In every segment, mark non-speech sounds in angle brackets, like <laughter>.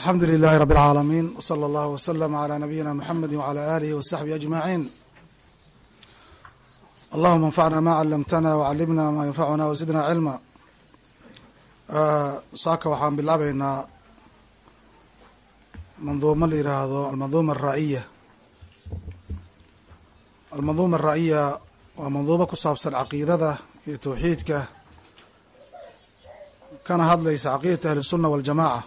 alxamdu lilahi rab اlcaalamiin wslى اllah wslm عlى nabiyina mxamedi wعlى alihi wsaxbihi ajmaciin allahuma anfacna ma calamtana wcalimna ma yanfacuna wzidna cilma saaka waxaan bilaabeynaa manduumo la yiraahdo almanduuma araa'iya almanduuma araa'iya waa manduumo ku saabsan caqiidada iyo tawxiidka kana hadlaysa caqiidata ahli الsuna waاljamaca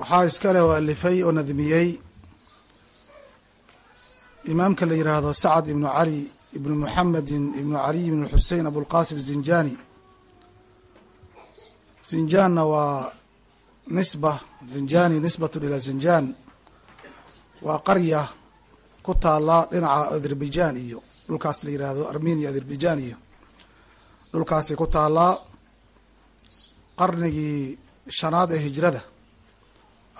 waxaa iskale oo alifay oo nadmiyey. Imaamka la yiraahdo sacd ibnu cali ibnu muxamedin ibnu caliy ibnu xusein abulqasim zinjani. Zinjanna waa nisba zinjani nisbatu ila zinjan. Waa qarya ku taala dhinaca azerbaijan iyo dhulkaas la yiraahdo armenia azerbaijan iyo dhulkaasay ku taalaa qarnigii shanaad ee hijrada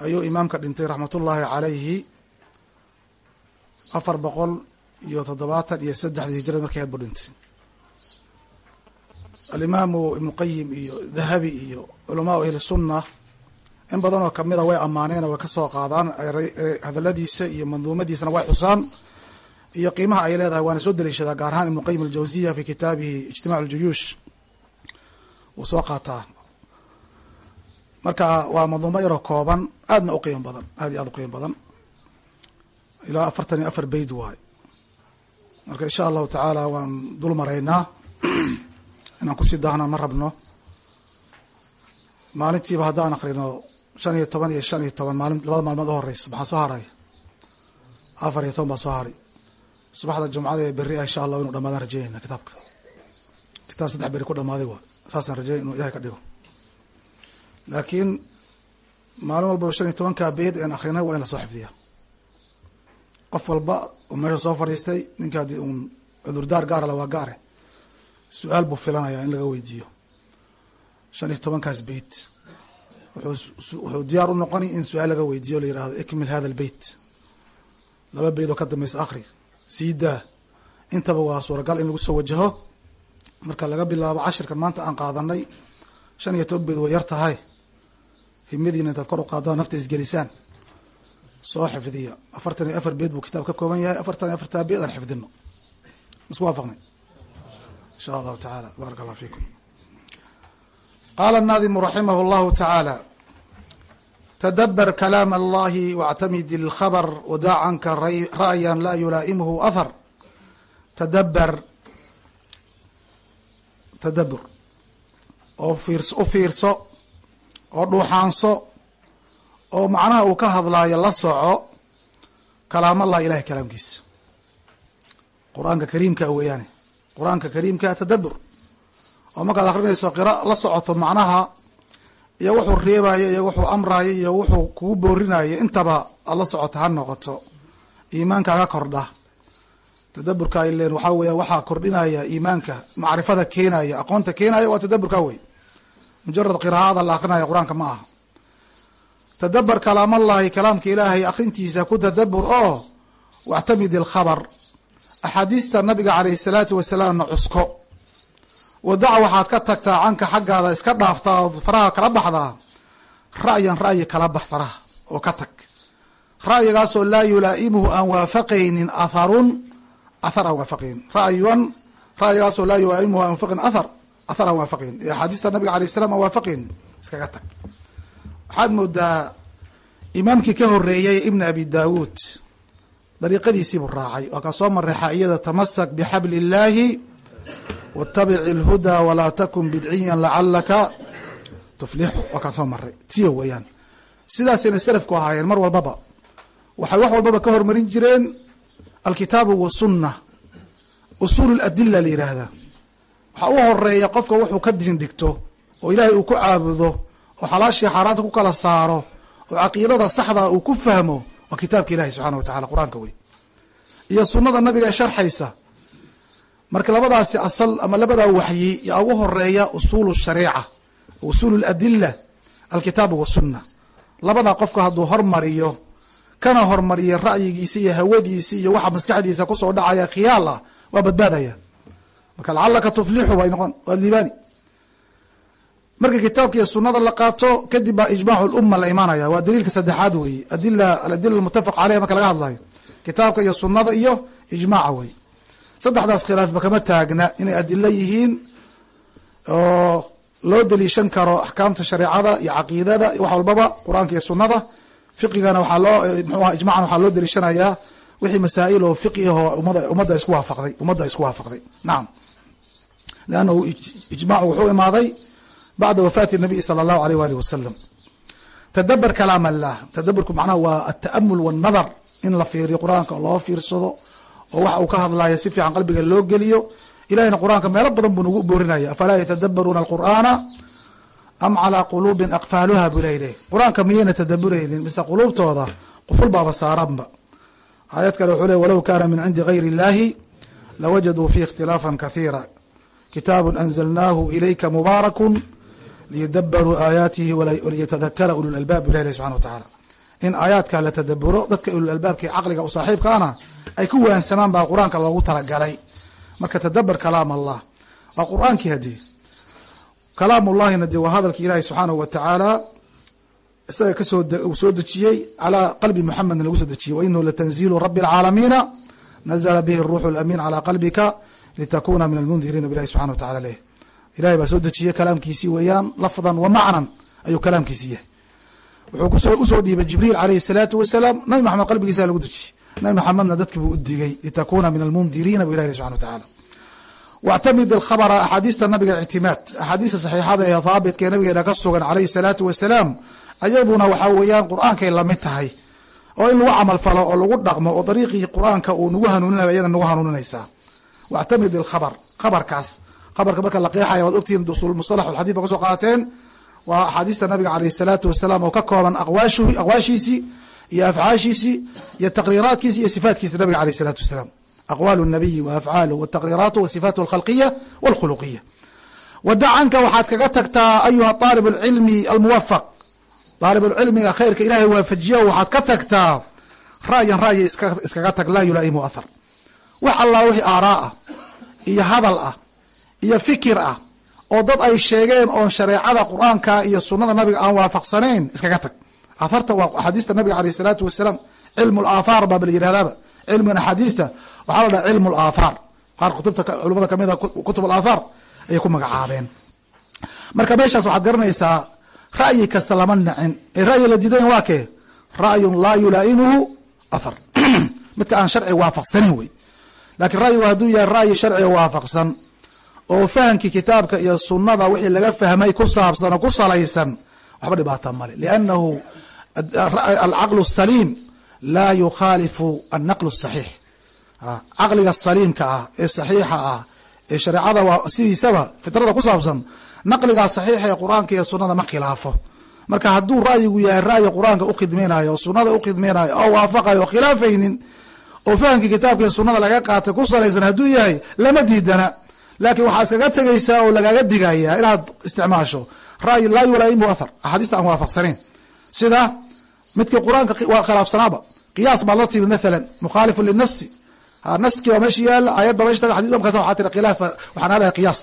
ayuu imaamka dhintay raxmatullaahi calayhi afar boqol iyo toddobaatan iyo saddexdii hijrada markay aad buu dhintay. Alimaamu ibnu qayim iyo dahabi iyo culamaau ahli sunna in badan oo kamida way ammaaneen oo way ka soo qaadaan hadaladiisa iyo manduumadiisana way xusaan iyo qiimaha ay leedahay waana soo daliishadaa gaar ahaan ibnu qayim aljawziya fi kitaabihi ijtimac aljuyuush. Wuu soo qaataa marka waa manduumo yaroo kooban. Aadna u qiimo badan. Aad iyo aad u qiimo badan. Ilaa afartan iyo afar beyd waay. Marka insha allahu tacaala waan dul maraynaa. <clears throat> Inaan ku sii daahna ma rabno. Maalintiiba haddaan akrino shan iyo toban iyo shan iyo toban maalin labada maalmood u horeysa maxaa soo haray? Afar iyo toban baa soo haray subaxda jumcada ee berri ah insha allah inu dhamaadaan rajeynayna kitaabka. Kitaab saddex beri ku dhamaaday waa saasaan rajeynay inuu ilahay ka dhigo laakiin maalin walbaba shan iyo tobankaa beed aan akrinay waa in la soo xifdiyaa qof walba oo meesha soo fadhiistay ninka haddii uun cudurdaar gaarale waa gaare. Su'aal buu filanayaa in laga weydiiyo. Shan iyo tobankaas beyt wuxuu diyaar u noqoni in su'aal laga weydiiyo la yihahdo ikmil hada albeyt laba beyd oo ka dambaysa akri sii daa. Intaba waa suuragal in lagu soo wajaho. Marka laga bilaabo cashirkan maanta aan qaadanay shan iyo toban beyd way yar tahay himadiina intaad kor u qaadaan nafta isgelisaan soo xifdiya. Afartan iyo afar beed buu kitaab ka kooban yahay. Afartan iyo afartaa beed aan xifdino isku waafaqnay? Insha allahu tacaala. Baarak allah fiikum. Qaala anadimu raximah allahu tacaala tadaber kalaam allahi wاctamid ilkhabr wadaa canka ra'ya laa yulaa'imhu ahar tadaber tadabur oo fiirs u fiirso oo dhuuxaanso oo macnaha uu ka hadlaayo la soco kalaam allah ilahay kalaamkiisa. Qur'aanka kariimka weeyaane. Qur'aanka kariimka tadabur oo markaad akrinayso qira la socoto macnaha iyo wuxuu reebayo iyo wuxuu amrayo iyo wuxuu kugu boorinayo intaba aad la socoto ha noqoto. Iimaankaaga kordha. Tadaburka ilen waxaa weya waxaa kordhinaya iimaanka macrifada keenaya aqoonta keenaya waa tadaburka wey mujarad qiraa'ada la akrinaya qur'aanka ma aha. Tadabar kalaam allahi kalaamka ilaahay akrintiisa ku tadabur oo wactamid ilkhabar axaadiista nabiga caleyhi salaatu wasalaamna cusko. Wadac waxaad ka tagtaa canka xaggaada iska dhaaftaa ood faraha kala baxdaa ra'yan ra'yi kala bax faraha oo ka tag. Ra'yigaasoo laa yulaa'imuhu aan waafaqaynin atharun athar aan waafaqayn ra'yan ra'yigaasoo laa yulaa'imuhu aan waafaqayn athar athar waafaqayn iyo axaadiista nabiga alay salam aan waafaqayn iskaga tag. Waxaad moodaa imaamkii ka horeeyey ibn abi daawuud dariiqadiisiibuu raacay. Waa kaa soo maray xaiyada tamasak bixabli illaahi watabic ilhudaa walaa takun bidciyan lacalaka tuflixu waa kaan soo maray tiyo weeyaan. Sidaasayna salafku ahaayeen mar walbaba waxay wax walbaba ka hormarin jireen alkitaabu wasunna usuul ladila la yihaahdaa waxaa u horreeya qofka wuxuu ka diin dhigto oo ilaahay uu ku caabudo oo xalaashii xaaraanta ku kala saaro oo caqiidada saxda uu ku fahmo waa kitaabka ilahi subxana wa tacala qur'aanka wey iyo sunada nabiga ee sharxaysa. Marka labadaasi asal ama labadaa waxyi yaa ugu horreeya usuul shariica usuul ladila alkitaabu wasunna labadaa qofka hadduu hormariyo kana hormariya ra'yigiisa iyo hawadiisa iyo waxa maskaxdiisa ku soo dhacaya khiyaal ah waa badbaadaya marka lacalaka tuflixu way noqon waad liibaani. Marka kitaabka iyo sunada la qaato kadib baa ijmac lumma la imaanaya. Waa daliilka saddexaad weeye. Adila aladila almutafaq caleyha marka laga hadlayo. Kitaabka iyo sunada iyo ijmaca wey saddexdaas khilaafba kama taagna inay adilo yihiin oo loo daliishan karo axkaamta shareecada iyo caqiidada wax walbaba qur'aanka iyo sunada fiqigana waxaa loo mxuu aha ijmacan waxaa loo daliishanayaa wixii masaa'il oo fiqiho umada ummadda isku waafaqday ummadda isku waafaqday. Nacam leannahu ijmacu wuxuu imaaday bacda wafaati nabiyi sala allahu aleyh waalih wasalam tadaber kalaam allah tadaburku macnaha waa alta'amul wannadar in la fiiriyo qur'aanka loo fiirsado oo waxa uu ka hadlaya si fiican qalbiga loo geliyo ilahina qur'aanka meelo badan buu nagu boorinaya afalaa yatadabaruuna alqur'aana am calaa quluubin aqfaaluha buu ilahi qur'aanka miyayna tadaburaynin mise quluubtooda quful baaba saaranba aayad kale wuxuu le walow kaana min cindi gayri illahi lawajaduu fihi ikhtilaafan kathiira kitaabu anzalnaahu ilayka mubaarakun liyadabaruu aayaatihi waliyatadakara ulu lalbaab bu ilahi subxana wa tacaala in aayaadka la tadaburo dadka ululalbaabka caqliga u saaxiibkaana ay ku waansamaan baa qur'aanka loogu talagalay marka tadaber kalaam allah waa qur'aankii haddii kalaamullahina dee waa hadalki ilaahi subxaanahu wa tacaala isaga ka soo soo dejiyey calaa qalbi muxamedna lagu soo dejiyey wainahu latanziilu rabi alcaalamiina nazla bihi ruuxu lamiin calaa qalbika litakuna min almundiriina bilahi subxana wa tacala leh ilahay baa soo dejiyey kalaamkiisii weeyaan lafdan wa macnan ayuu kalaamkiisii yahay wuxuu u soo dhiibay jibriil alayhi salaatu wasalaam nabi maxamed qalbigiisa lagu dejiyey nabi maxamedna dadki buu u digay litakuna min almundiriina bu ilahi subxana wa tacala wactamid alkhabra axaadiista nabiga ictimaad axaadiista saxiixada ee haabitka ee nabigeena ka sugan calayhi salaatu wasalaam ayaduna waxaa weeyaan qur'aankay la mid tahay oo in lagu camal falo oo lagu dhaqmo oo dariiqii qur'aanka uu nagu hanuuninaya iyada nagu hanuuninaysaa wactamid ilkhabr khabarkaas khabarka marka la qeexaya waad ogtihiin usul musalax alxadid ba kasoo qaateen waa axaadiista nabiga calayhi salaatu wasalaam oo ka kooban aqwaashu aqwaashiisii iyo afcaashiisii iyo taqriiraadkiisi iyo sifaatkiisa nabiga alayh salaatu wasalaam aqwaal الnabiyi wa afcaaluh wtaqriiraatu wa sifaatu alkhalqiya walkhuluqiya wada canka waxaad kaga tagtaa ayuha aalib اlcilmi almuwafaq aalibulcilmiga khayrka ilahay waafajiya waxaad ka tagtaa ra'yan ra'yi iskaga tag laa yulaa'imu athar wax allah wixii aaraa ah iyo hadal ah iyo fikir ah oo dad ay sheegeen oon shareecada qur'aanka iyo sunada nabiga aan waafaqsanayn iskaga tag. Aharta waa axaadiista nabiga aleyh salaatu wasalaam cilmu laathaar baaba la yihahdaaba cilmigan axaadiista waxaa la dhaha cilmu laathaar qaar kutubta culimada kamida kutub alaathaar ayay ku magacaabeen. Marka meeshaas waxaad garanaysaa ra'yi kasta lama nacin ee ra'yi la diidan waa kee? Ra'yun laa yulaa'imuhu athar. <clears throat> Midka aan sharciga waafaqsanin wey laakiin ra'yigu hadduu yahay ra'yi sharciga waafaqsan oo fahamkii kitaabka iyo sunada wixii laga fahmay ku saabsan oo ku salaysan waxba dhibaata male liannahu alcaqlu saliim laa yukhaalifu annaqlu saxiix caqliga saliimka ah ee saxiixa ah ee shareecada sidiisaba fitrada ku saabsan naqligaa saxiixa ee qur'aanka iyo sunada ma khilaafo. Marka hadduu ra'yigu yahay ra'yi qur'aanka ukhidmaynayo oo sunada ukhidmaynayo oo waafaqayo oo khilaafaynin oo fahamkii kitaabka sunada laga qaatay ku salaysan hadduu yahay lama diidana. Laakiin waxaa iskaga tegaysaa oo lagaaga digaya inaad isticmaasho. Ra'yi laa yulaa'imu athar. Axaadiista aan waafaqsanayn. Sida midkii qur'aanka waa khilaafsanaaba qiyaas baad la timid mathalan mukhaalifu linasi naskii baa meesha yaalla aayad baa meesha taga xadis waxaa tiri khilaaf waxaan aadahay qiyaas.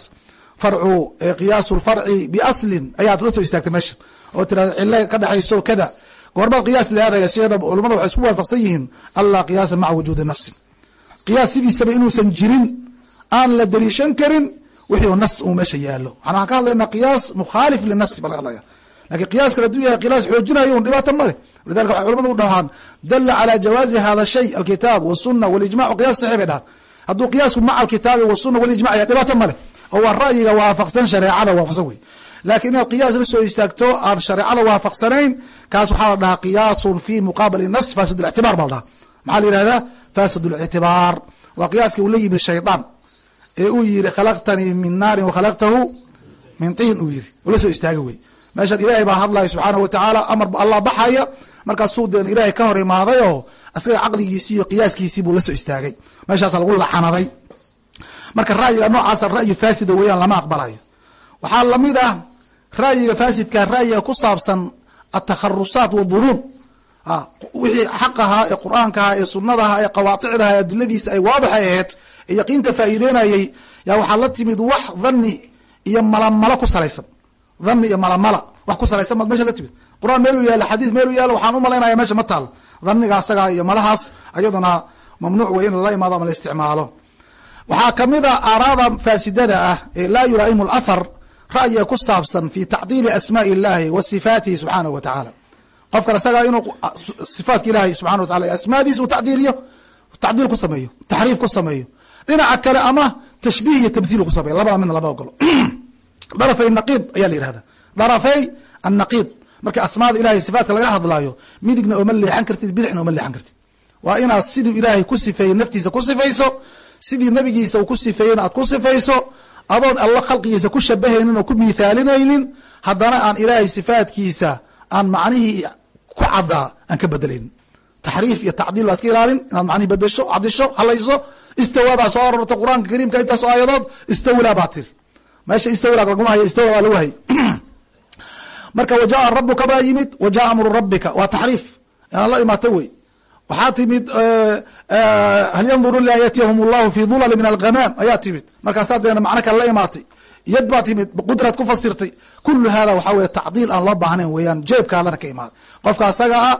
Farcu qiyaasu lfarci biaslin ayaad la soo istaagtay meesha. Oo tirada cilo ka dhexayso kada goormaad qiyaas laadaya sheeda culamada waxay isku waafaqsan yihiin allaa qiyaasa maca wujuudi nasin qiyaas sidiisaba inuusan jirin aan la dariishan karin wixii nas uu meesha yaalo maxana waxaan ka hadlaynaa qiyaas mukhaalif linasi baan ka hadlaya laakiin qiyaas kale haduu yahay qiyaas xoojinayo un dhibaato male lidalika waxay culamadu u dhahaan dala calaa jawaazi hada shay alkitaab wasuna walijmac qiyas saxi bay dhahaan. Hadduu qiyaasku maca alkitaabi wasuna walijmac yahay dhibaato male oo waa ra'yiga waafaqsan shareecada waafaqsan wey laakiin inaad qiyaas la soo istaagto aan shareecada waafaqsanayn kaas waxaa la dhahaa qiyaasun fi muqaabali nas fasid اlictibar ba la dhaha maxaa la yihahda fasid اlictibaar waa qiyaaskii uu la yimid shaydaan ee uu yihi khalaqtanii min naarin wakhalaqtahu min tiin uu yihi ula soo istaagi wey meeshan ilaahay baa hadlaya subxaanahu watacaala amar allah baxaya. Markaasuu deen ilaahay ka hor imaaday oo asaga caqligiisii iyo qiyaaskiisii buu la soo istaagay. Meeshaasa lagu lacanaday. Marka ra'yiga noocaasa ra'yi faasida weeyaan lama aqbalayo. Waxaa la mid ah ra'yiga faasidka ra'yiga ku saabsan atakharusaat wadunuun wixii xaq ahaa ee qur'aanka ahaa ee sunada ahaa ee qawaaticda ahaa ee adiladiisa ay waadixay aheyd ee yaqiinta faa'iideynayay yaa waxaad la timid wax dhani iyo malamalo ku salaysan. Dhani iyo malamala wax ku salaysan maad meesha la timid. Qur'aan meeluu yaalo xadiis meeluu yaalo waxaan u malaynaya meesha ma taal. Dhaniga iyo malahaas iyaduna mamnuuc wey in lala imaado ama la isticmaalo. Waxaa ka mid a aaraada faasidada ah ee laa yulaa'imu lathar ra'yiga ku saabsan fi tacdiili asmaai illahi wa sifaatihi subxaanahu wa tacaala. Qofkan isagaa inuu sifaatka ilahay subxana wa taala asmaadiisa uu tacdiiliyo tacdiil ku sameeyo taxriif ku sameeyo. Dhinaca kale ama tashbiih iyo tamthiil ku sameeyo labada midna lama ogolo. <clears throat> Darafay naqiid ayaa la yihahda darafay annaqiid. Marka asmaada ilahay sifaatka laga hadlaayo midigna ooma leexan kartid bidixna ooma leexan kartid. Waa inaad siduu ilaahay ku sifeeyey naftiisa ku sifayso sidii nabigiisa uu ku sifeeyeyna aad ku sifayso adoon alla khalqigiisa ku shabahaynin oo ku miithaalinaynin haddana aan ilaahay sifaatkiisa aan macnihii ku caddaa aan ka bedelaynin taxriif iyo tacdiil baa iska ilaalin inaad macnihi bedesho cadisho halayso istawaa baa soo arorta qur'aanka kariimka intaasoo aayadood istawlaa baa tiri meesha istawlaa laguma hayo istawa baa lagu hayy <clears throat> marka wajaaa rabuka baa yimid wajaaa amru rabbika. Waa taxriif. Inaan la imaata wey. Waxaa timid hal yanduru ila an yatiyahum allahu fi dulali min alghamaam ayaa timid. Markaasaa deena macno kale imaatay yad baa timid qudrad ku fasirtay kulu hada waxaa weye tacdiil aan loo baahnayn weeyaan jeebkaadana ka imaada. Qofka asaga a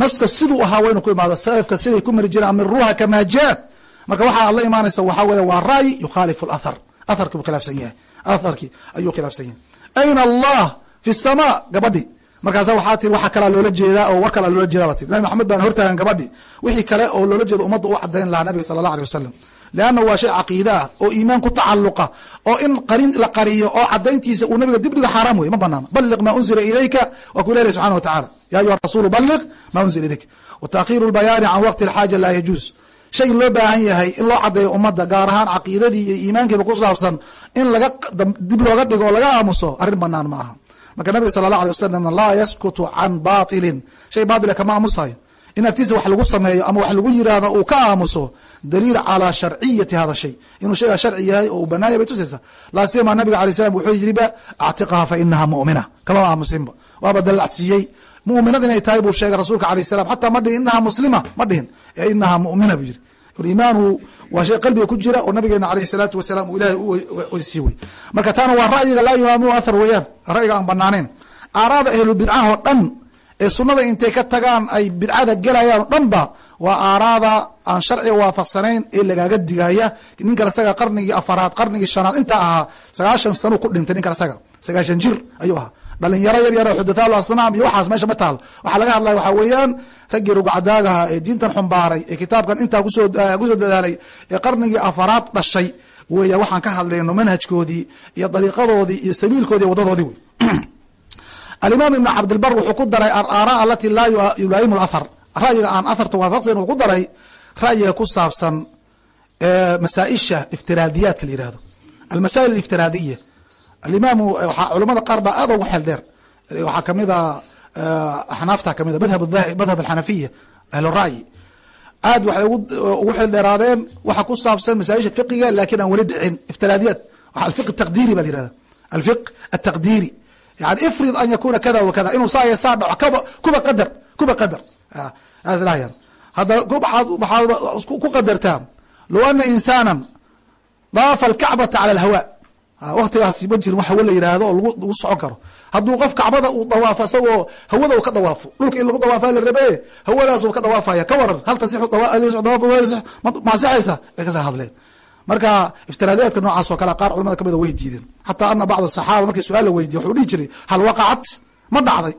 naska siduu ahaa waynu ku imaado salafka siday ku mari jireen amiruha kamaa jaad marka waxa aad la imaanaysa waxaa weeye waa ra'yi yukhaalifu lathar atharki buu khilaafsan yahay. Atharkii ayuu khilaafsan yahay. Ayna allah fi sama gabadhi markaasa waxaa tiri waxa kalaa loola jeedaa oo war kalaa loola jeeda ba tiri nabi maxamed baan hortaagan gabadhi wixii kale oo loola jeedo ummadda u cadayn lahaa nabiga sala allah alay wasalam leanna waa shay caqiida ah oo iimaan ku tacaluqa oo in qarin la qariyo oo cadayntiisa uu nabiga dibdhiga xaaraam wey ma banaano balliq maa unzila ilayka waa ku leelah subxana wa tacala ya ayuha rasuulu balliq maa unzila ilayka. Wa taakhiru lbayaani can waqti alxaaja laa yajuuz. Shay loo baahan yahay in loo cadeeyo ummadda gaar ahaan caqiidadii iyo iimaankiiba ku saabsan in laga dib looga dhigo oo laga aamuso arrin banaan ma aha marka nabiga sala allah alay wasalam laa yaskutu can batilin. Shay baatila kama aamusayo in agtiisa wax lagu sameeyo ama wax lagu yiraahdo uu ka aamuso daliil calaa sharciyati hada shay. Inuu shaygaa sharci yahay oo uu banaanya bay tusaysaa laa siyama nabiga alay salam wuxuu yiriba actiqaha fa inaha mu'mina. Kama aamusinba. Waaba dalacsiiyey mu'minad inay tahay buu sheegay rasuulka alayh salam xataa ma dhihin inaha muslima ma dhihin. Ee inaha mu'mina buu yiri iimaanu waa shay qalbiga ku jira oo nabigeena alayh salaatu wasalaam uu ilahay uweysiiy wey marka taana waa ra'yiga laa yumaamu athar weeyaan ra'yiga aan banaanayn aaraada ahlu bidcaha oo dhan ee sunada intay ka tagaan ay bidcada gelayaan o dhan ba waa aaraada aan sharciga waafaqsanayn ee lagaaga digaya ninkan isaga qarnigii afaraad qarnigii shanaad intaa ahaa sagaashan sano ku dhintay ninkan isaga sagaashan jir ayuu ahaa. Dhalinyaro yar yar asnaam iyo waxaas meesha ma taal. Waxaa laga hadlaya waxaa weeyaan raggii rugcadaagaha ee diintan xumbaaray ee kitaabkan intaa ku soo ku soo dadaalay ee qarnigii afaraad dhashay weya waxaan ka hadlayno manhajkoodii iyo dariiqadoodii iyo sabiilkoodii wadadoodii wey <clears throat> alimaam ibn cabdilbar wuxuu ku daray araara alati laa yulaayimu athar ra'yiga aan atharta waafaqsayn wuxuu ku daray ra'yiga ku saabsan masaaisha iftiraadiyaadka la yihahdo almasaa'il aliftiraadiya alimaamu waxaa culamada qaar baa aad ugu xeel dheer. Waxaa ka mid a axnaafta ka mid madhab madhab alxanafiya ahlu ra'yi aad waxay ugu xeel dheeraadeen waxa ku saabsan masaaisha fiqiga laakiin aan weli dhicin iftiraadiyaad alfiq taqdiri ba la yihahda alfiq ataqdiri yani ifrid an yakuna kada wa inuu saa saa dhaco kaba kuba qadar kuba qadar saasdhahayan hadda waxaad ku qadartaa low ana insaanan daafa alkacbata cala alhawa waktigaasi ma jirin wax hawo la yihahdo oo lagu socon karo hadduu qof kacbada uu dawaafo isagoo hawada ka dawaafo dhulka in lagu dawaafa la rabe hawadaas uu ka dawaafaya ka waran hal tasixu maasixaysa way ka soo hadleen. Marka iftiraadiyaadka noocaas oo kale qaar culamada kamida way diideen. Xataa ana bacd asaxaaba markii su'aal la weydiye wuxuu dhihi jiray hal waqacat ma dhacday.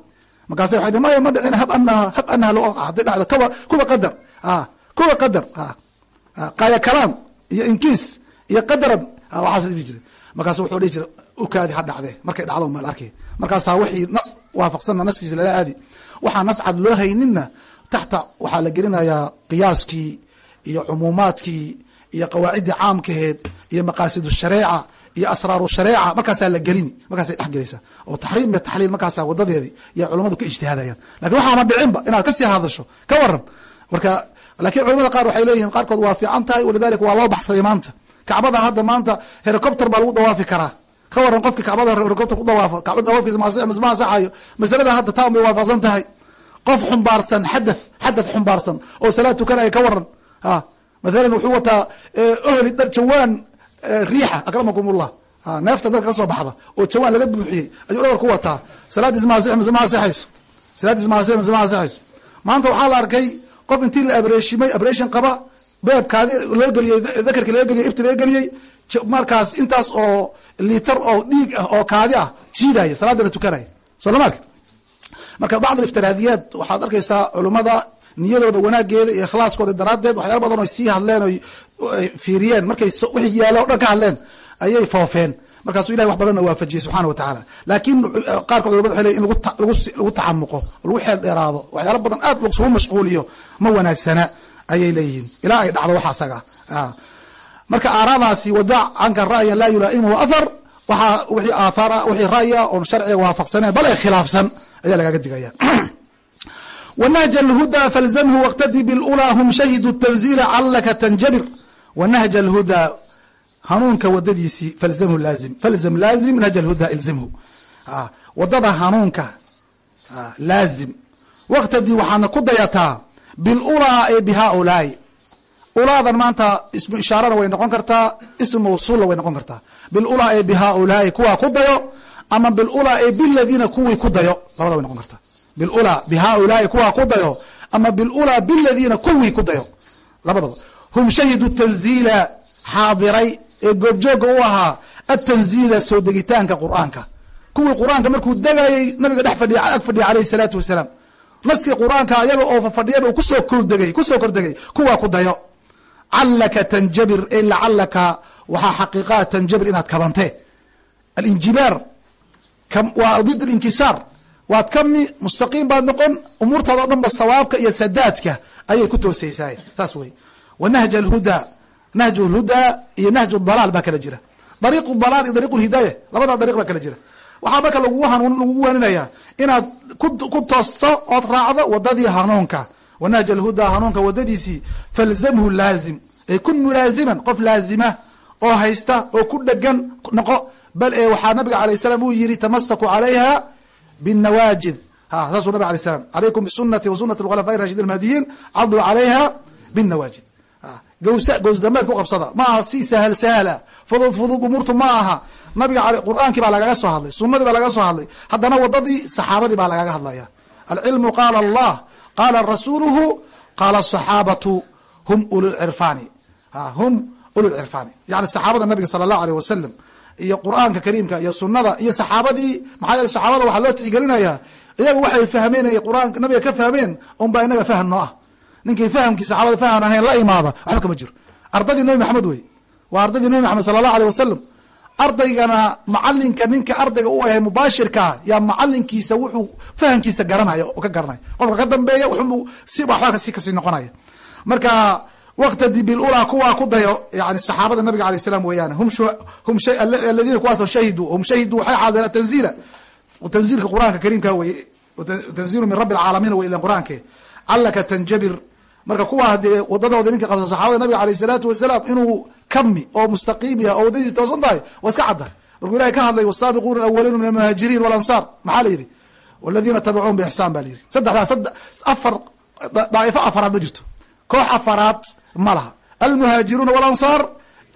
Markaasa waxay maya ma dhicin hab anaha hab anaha lo haday dhacdo kaba kuba qadar kuba qadar qaya kalaam iyo inkiis iyo qadaran waxaas dhihi jiray. Markaasu wuxuu dhihi jiray ukaadi ha dhacdee markay dhacdo mal arkay markaasaa wixii nas waafaqsanna naskiisa lala aadi. Waxaa nas cad loo hayninna taxta waxaa la gelinayaa qiyaaskii iyo cumuumaadkii iyo qawaaciddii caamkaheed iyo maqaasidu shareeca iyo asraaru shareeca. Markaasaa la gelini markaasay dhexgelaysaa oo taxriim iyo taxliil markaasaa wadadeedii iyo culamadu ka ijtihaadayaan. Lakin waxaana dhicinba inaad ka sii hadasho. Ka waran marka laakiin culamada qaar waxay leeyihiin qaarkood waa fiican tahay walidalika waa loo baxsaday maanta. Kacbada hadda maanta helicopter baa lagu dawaafi karaa ka waran qofki kacbada helicopter ku dawaafo kacbada dawaafkiisa ma ansaxayo masalada hadda taan bay waafaqsan tahay qof xumbaarsan xadath xadath xumbaarsan oo salaad tukanaya ka waran ha mathalan wuxuu wataa ohli dhar jawaan riixa akramakum ullah neefta dadka ka soo baxda oo jawaan laga buuxiyey ayuu dhawr ku wataa. Salaadiis ma asix mise ma asixayso salaadiis ma asix mise ma asixayso maanta waxaa la arkay qof intii la abreeshimay abreeshin qaba beebkaadi loo geliyey dakarki laga geliyey ibti laga geliyey markaas intaas oo liiter oo dhiig ah oo kaadi ah jiidaya salaadana tukanaya. Soo lama arki marka bacd iftiraadiyaat waxaad arkaysaa culummada niyadooda wanaageeda iyo ikhlaaskooda daraaddeed waxyaala badan oy sii hadleen oy fiiriyeen. Markay wixii yaalo o dhan ka hadleen ayay foofeen. Markaasuu ilahay wax badanna waafajiyey subxana wa tacaala. Laakiin qaarkood culamada waxay leyin in lagu tacamuqo lagu xeel dheeraado waxyaala badan aad lasugu mashquuliyo ma wanaagsana ayay leeyihiin. Ilaa ay dhacdo waxa marka aaraadaasi wadac canka ra'yan laa yulaa'imuhu athar waxaa wixii aathaara wixii ra'ya oon sharciga waafaqsaneen bal ay khilaafsan ayaa lagaga digaya. <clears throat> Wanahj alhudaa falzamhu waqtadi bilulaa hum shahiduu tanziila callaka tanjabir wanahj alhudaa hanuunka wadadiisii falzamhu laazim. Falzam laazim nahj alhudaa ilzimhu. Ah, waddada hanuunka ah, laazim. Waqtadii waxaadna ku dayataa bilulaa ee bihaa ulaayi ulaadan maanta ismu ishaarana way noqon kartaa ism mawsuulna way noqon kartaa. Bilulaa ee bihaulaai kuwaa ku dayo ama bilulaa ee biladiina kuwii ku dayo labada way noqon kartaa. Bilulaa bihaulaai kuwaa ku dayo ama bilulaa biladiina kuwii ku dayo. Labadaba. Hum shahidu tanziila xaadiray ee goobjooga u ahaa atanziila soo degitaanka qur'aanka. Kuwii qur'aanka markuu degayay nabiga dhex fadhiya ag fadhiya alayh salaatu wasalaam. Naskii qur'aanka ayaga oo fadhiyaba ku soo koldegay ku soo kordegay kuwaa ku dayo calaka tanjabir e lacalaka waxaa xaqiiqaa tanjabir inaad kabante alinjibaar waa did alinkisaar waad kami mustaqiim baad noqon umuurtaada o dhan ba sawaabka iyo sadaadka ayay ku tooseysaa saas wey wa nahj alhuda nahj lhudaa iyo nahj dalaal baa kala jira. Dariiqu dalaal iyo dariiq lhidaaya labadaa dariiq baa kala jira. Waxaa marka lagugu lagugu waaninayaa inaad ku toosto ood raacdo wadadii hanuunka wa nahj alhudaa hanuunka wadadiisii falzamhu laazim ee kun mulaaziman qof laazima oo haysta oo ku dhegan noqo bal ee waxaa nabiga alayh salaam uu yiri tamasaku calayha bnawaajid saasuu nabig alay slam alaykum bisunati wa sunati khulafai rashidin mahdiyiin caduu calayha bnawaajid gawsa gawsdamaad ku qabsada ma aha si sahal sahla fudud fudud umuurtu ma aha nabiga qur'aankii baa lagaga soo hadlay sunadii baa lagaga soo hadlay haddana wadadii saxaabadii baa lagaga hadlaya alcilmu qaala allah qaala rasuluhu qaala asaxaabatu hum ululcirfaani hum ululcirfaani yani saxaabada nabiga sala allahu aleyh wasalam iyo qur'aanka kariimka iyo sunada iyo saxaabadii maxaa yeele saxaabada waxaa loo tixgelinaya iyaga waxay fahmeen qur'aanka nabiga ka fahmeen unbaa inaga faham noo ah. Ninkii fahamkii saxaabada faham ahayn la imaada. Waxba kama jiro. Ardaydii nabi maxamed wey. Waa ardaydii nabi maxamed sala allahu aleyh wasalam ardaygana macalinka ninka ardayga u ahay mubaashirkaa yaa macalinkiisa wuxuu fahamkiisa garanaya oo ka garanaya qofka ka dambeeya wuxuu si ka sii noqonaya marka wاktadi bilulaa kuwaa ku dayo yani saxaabada nabiga alay slam weeyaan hum aladiina kuwaasoo shahiduu hum shahiduu waxay xaadireen tanziila tanziilka qur'aanka kariimka weye tanziilu min rabi alcaalamiin wey ilan qur'aanke. Calaka tanjabir marka kuwaa dee wadadooda ninka qabsa saxaabada nabiga alayh salaatu wasalaam inuu kami oo mustaqiim yahay oo wadadiisi toosan tahay waa iska cadda markuu ilahay ka hadlay wsaabiquuna alawaliina min almuhaajiriin walansaar. Maxaa la yidhi? Waladiina tabicuun biixsaan ba la yidhi. Saddexdaa afar daa'ifo afaraad ma jirto. Koox afaraad ma laha. Almuhaajiruuna walansaar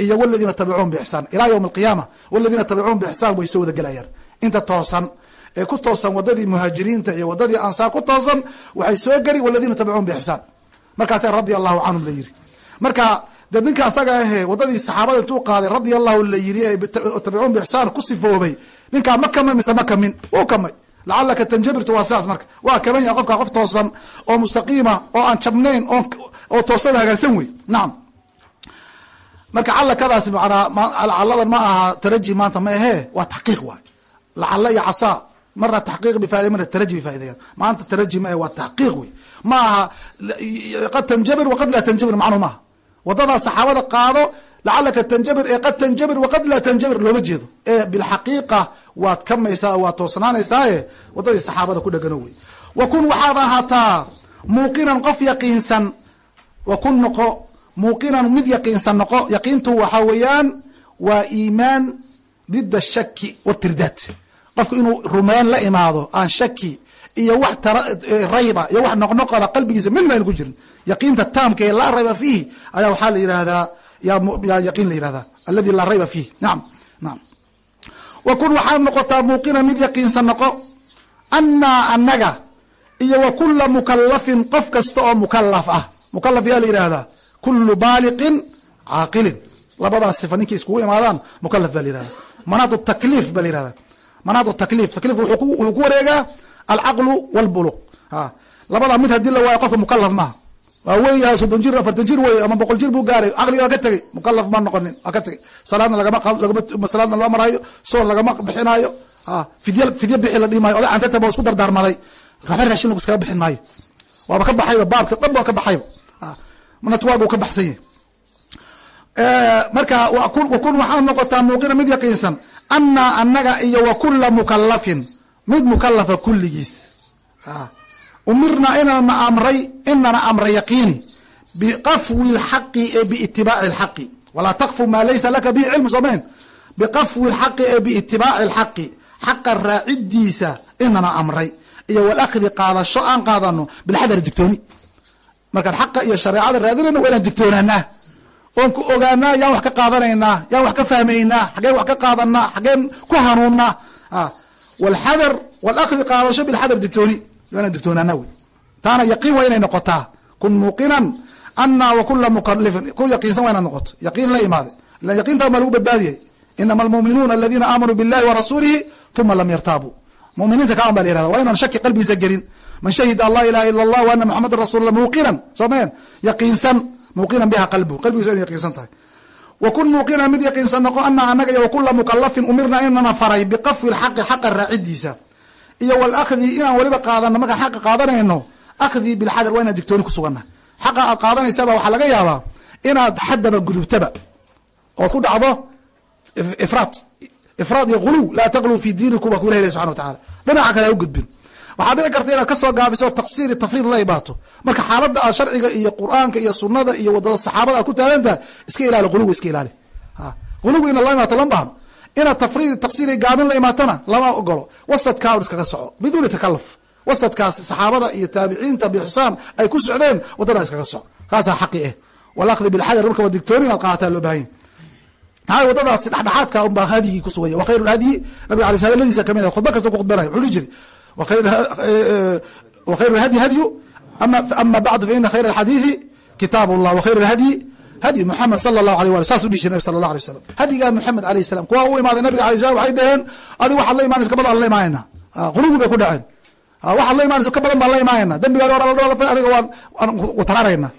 iyo waladiina tabicuun biixsaan ilaa ywm alqiyaama waladiina tabicuun biixsaan way soo wada gelayaan inta toosan ee ku toosan wadadii muhaajiriinta iyo wadadii ansaar ku toosan waxay soo geli waladiina tabicuun biixsaan markaasa radia allahu canhum la yiri marka de ninka asaga ahe wadadii saxaabada intuu qaaday radia allahu la yiri ee tabicuun biixsaan ku sifoobay ninkaa ma kamay mise ma kamin? Wuu kamay. Lacalaka tanjabirtu waa sidaas marka. Waa kaman yaha qofka qof toosan oo mustaqiima oo aan jabnayn oo toosan hagaagsan wey nacam. Marka calakadaasi manaa lacalladan ma aha taraji maanta ma ahee waa taxqiiq waay. Lacalla iyo casaa marna taxqiiq bifaida marna taraji bifaaidayaan maanta taraji ma ahe waa taxqiiq wey ma aha qad tanjabir waqad laa tanjabir macnuhu maaha. Wadadaa saxaabada qaado lacalaka tanjabir ee qad tanjabir waqad laa tanjabir looma jeedo. Ee bilxaqiiqa waad kamaysaa waad toosnaanaysaaye wadadii saxaabada ku dhegano wey wa waxaad ahaataa muuqinan qof yaqiinsan. Wa noqo muuqinan mid yaqiinsan noqo. Yaqiintu waxaa weeyaan waa iimaan dida shaki watirdaad qofku inuu rumeyn la imaado aan shaki iyo wax rayba iyo wax noqnoqoda qalbigiisa midna aynu ku jirin. Yaqiinta taamka ee laa rayba fiihi ayaa waxaa la yihahdaa yaa yaqiin la yihahdaa aladi laa rayba fiihi. Nacam nacam wa kun waxaad noqotaa muuqina mid yaqiinsan noqo. Annaa annaga iyo wa kula mukalafin qof kasta oo mukalaf ah. Mukalaf yaa la yidhaahdaa kulu baaliqin caaqilin. Labadaas sifa ninkii iskugu imaadaan mukalaf ba la yihahda manaat takliif ba la yihahda manaat takliif. Takliif wuxuu ku wareegaa alcaqlu walbuluq a labadaa mid haddii la waayo qofka mukalaf maaha. Waa wey yahay soddon jir afartan jir wey ama boqol jir buu gaaray. Caqliga waa ka tegey mukalaf ma noqonin waa ka tegey. Salaadna lagama salaadna loo maraayo soon lagama bixinaayo. Fidya fidya bixi la dhihi maayo oday cantata ba isku dardaarmaday. Waxba raashin lagu iskaga bixin maayo. Waaba ka baxayba baabka dhan waa ka baxayba. Natwaagu ka baxsan yahy marka wakun waxaad noqotaa muuqina mid yaqiinsan. Annaa annaga iyo wa kula mukalafin mid mukalafa kulligiis. Umirna inana amray inana amray yaqiini. Biqafwi lxaqi ee biitibaaci lxaqi. Walaa takfu maa laysa laka bihi cilmu soomayn biqafwi lxaqi ee biitibaaci lxaqi. Xaqa raacidiisa inana amray. Iyo walakdi qaadasho aan qaadano bilxadar digtooni. Markaan xaqa iyo shareecada raadinayna waa inaan digtoonaanaa oon ku ogaanaa yaan wax ka qaadanaynaa yaan wax ka fahmaynaa xageen wax ka qaadanaa xageen ku hanuunnaa. Walxadar walakdi qaadasho bilxadar digtooni. Waa inaan taana yaqiin waa inay noqotaa. Kun muuqinan anaa wa kula mukalifin ku yaqiinsan waa inaad noqoto. Yaqiin la imaaday ila yaqiintaa baa lagu badbaadiyay inama almuuminuuna aladiina aamanuu billahi wa rasuulihi uma lam yartaabuu muminiinta kaan ba la yihahda waa inaan shaki qalbigiisa gelin. Man shahida an ilaha ila allah wa ana muxamadan rasulla muuqinan. Soomeen yaqiinsan muuqinan biha qalbu. Qalbigiisa ina yaqiinsan tahay. Wa kun muuqinan mid yaqiinsan noqo ana anaga iyo wakula mukalafin umirna inana faray biqafwi lxaqi xaqa raacidiisa iyo walakdi inaan weliba qaadano markaan xaqa qaadanayno akhdii bilxadar waa inaan digtooni kusugana xaqa aad qaadanaysaba waxaa laga yaabaa inaad xaddaba gudubtaba. Ood ku dhacdo ifraad. Ifraad iyo guluw laa taqluu fi diinikum baa kula helay subxana wa tacala dhinaca kale ha u gudbin waxaa dhici karta inaad ka soo gaabiso taqsiir iyo tafriid la imaato marka xaaladda aad sharciga iyo qur'aanka iyo sunada iyo waddada saxaabada aad ku taagantaha iska ilaali guluwi iska ilaali. Guluwi ina la imaato lama bahno inaad tafriid taqsiir gaabin la imaatona lama ogolo. Wasadkaa un iskaga soco biduuni takaluf wasadkaas saxaabada iyo taabiciinta bixsaan ay ku socdeen waddadaa iskaga soco. Kaasaa xaqi ah walakdi bilxadar marka waa digtooni inaad qaadataa loo bahanya maxaa wadadaasi dhexdhexaadka unbaa hadyigii kusugaya wa khayr hadyi nabiga alay hadaladiisa ka mid ah khudba kasta ku khudbanaya wuxuu dhihi jiri wa khayr hadyi hadyu ama bacdu faina khayr alxadiidi kitaab llah wa khayr alhadyi hadyi muxamed sala allahu alay wali saasuu dhihi jir nabig sala allah alay wasalam hadyigaa muxamed alayh salam kuwa u imaaday nabiga alay salam waxay dhaheen adigu waxaad la imaanaysa ka badan aan la imaanayna quluwi bay ku dhaceen waxaad la imaanaysa ka badan baan la imaanayna dembigaadi hor aniga waan wataraarayna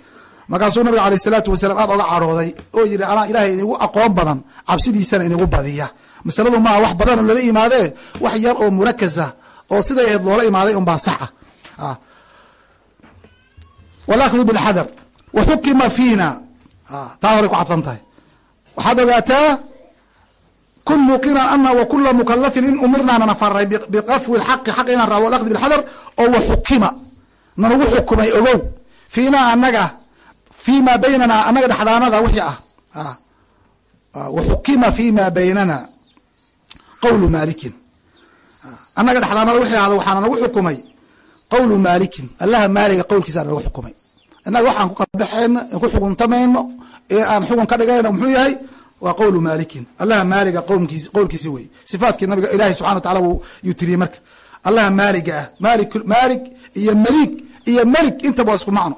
markaasuu nabiga aleyh salaatu wasalaam aad oga cadhooday oo yidhi anaa ilaahay inigu aqoon badan cabsidiisana inigu badiya masaladu maaha wax badan lala imaadee wax yar oo murakasa oo siday ahayd loola imaaday unbaa saxa walakdu bilxadar wa xukima fiina. Taa horay ku cadfan tahay. Waxaad ogaataa kun muuqinan ana wa kula mukalafin in umirnaanana faray biqafwi lxaqi xaq inaan rabo walakdi bilxadar oo wa xukima nanagu xukumay ogow. Fiina anaga fi ma baynana anaga dhexdaanada wixii ah. Wa xukima fi ma baynana. Qawlu malikin annaga dhexdaanada wixii ahda waxaana nagu xukumay qawlu malikin allaha maaliga qowlkiisa nagu xukumay. Innaga waxaan ku kala baxeyno ku xukuntamayno ee aan xukun ka dhigayno muxuu yahay? Waa qawlu malikin allaha maaliga qowlkiis qowlkiisi wey sifaatkii nabiga ilahi subxana wa taala yuu tiriyey marka. Allaha maaliga ah maalik maalig iyo maliig iyo melik intaba waa isku macno.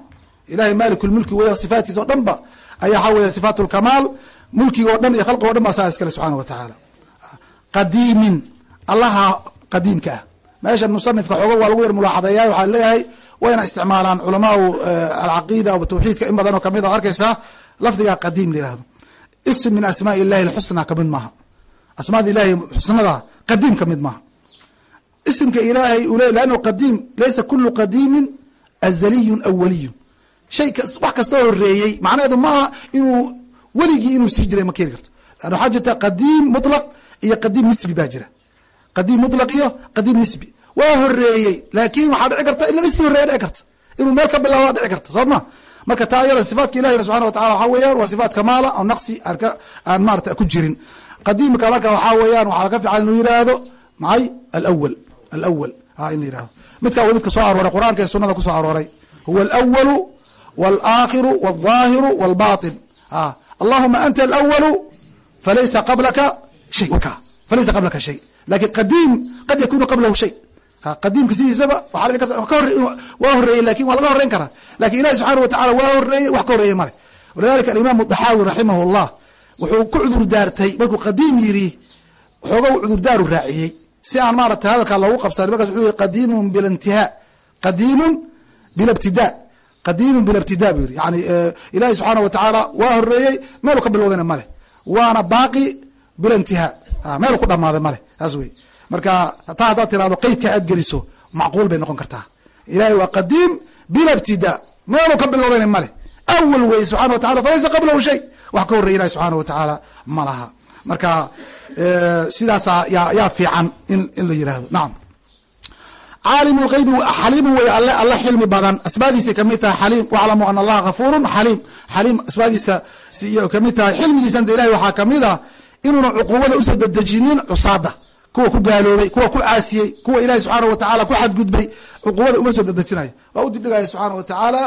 Ilahay maalikulmulki wey sifaatkiisa o dhan ba ayaa waxaa weya sifaat mulkiga o dhan iyo khalqiga dhan ba saa iskale subxana wa tacaala. Qadiimin allaha qadiimka ah. Meesha musanifka xoogo waa lagu yar mulaaxadeeya waxaa leeyahay wayna isticmaalaan culamaau alcaqiida o tawxiidka in badan oo ka mid a arkaysaa lafdiga qadiim la yihahdo ism min asmaa illahi alxusna ka mid maaha. Asmaada ilahi xusnada qadiim ka mid maaha. Isimka ilaahay lannu qadiim laysa kulu qadiimin azaliyun awaliyun shay wax kastoo horeeyey macnaheedu maaha inuu weligii inuu sii jiray ma keeni karto. An waxaa jirta qadiim muطlaq iyo qadiim nisbi baa jira qadiim mulaq iyo qadiim nisbi. Waa horeeyey laakin waxaa dhici karta in lagasii horreya dhici karta. Inuu meel ka bilaaba dhici karta soo ma marka taa ayada sifaatka ilahina subxana watacala waxaa weeyaan waa sifaat kamaala oo naqsi aan maarata ku jirin. Qadiimka marka waxaa weeyaan waxaa laga fiican inuu yidhaahdo maxay? Alawal alawal ha in la yihahdo midkaa wa midka soo arooray qur'aanka iyo sunada ku soo arooray. Huwa alawalu walaakhiru walظaahiru walbatin a allahuma anta alawalu falaysa qablaka shay warkaa falaysa qablaka shay laakiin qadiim qad yakunu qablahu shay qadiimka sidiisaba waa horeeyey laakiin waa laga horeyn karaa laakiin ilahi subxaana watacala waa horeeyey wax ka horeeyey male walidalika alimaam daxaawi raximah llah wuxuu ku cudur daartay markuu qadiim yiri xooga cudurdaaru raaciyey si aan maarata hadalkaa loogu qabsan markaas wuxuu yihi qadiimun bilintihaa qadiimun bilabtida qadiimun bilabtida buu yiri yani ilahi subxaana watacaala waa horeeyey meelu ka bilowdayna male waana baaqi bilintihaa meelu ku dhamaaday male saas wey marka taa haddaad tirahdo qeydka aad geliso macquul bay noqon kartaa. Ilahay waa qadiim bila ibtida. Meelu ka bilowdayna male awal wey subxana wa tacala falaysa qablahu shay. Wax ka horreya ilahi subxaana wa tacaala ma laha. Marka sidaasa yaa yaa fiican in in la yiraahdo nacam caalim lgeybi xaliimu wey alle alle xilmi badan. Asbaadiisay ka mid tahay xaliim. Waclamu ana allaha gafurun xaliim. Xaliim asbaadiisa ka mid tahay xilmigiisan de ilahi waxaa ka mid a inuuna cuqubada u soo dedejinin cusaada kuwa ku gaaloobay kuwa ku caasiyey kuwa ilahi subxaana wa tacala ku xadgudbay cuqubada uma soo dedejinayo waa u dibdhigaya subxaana wa tacaala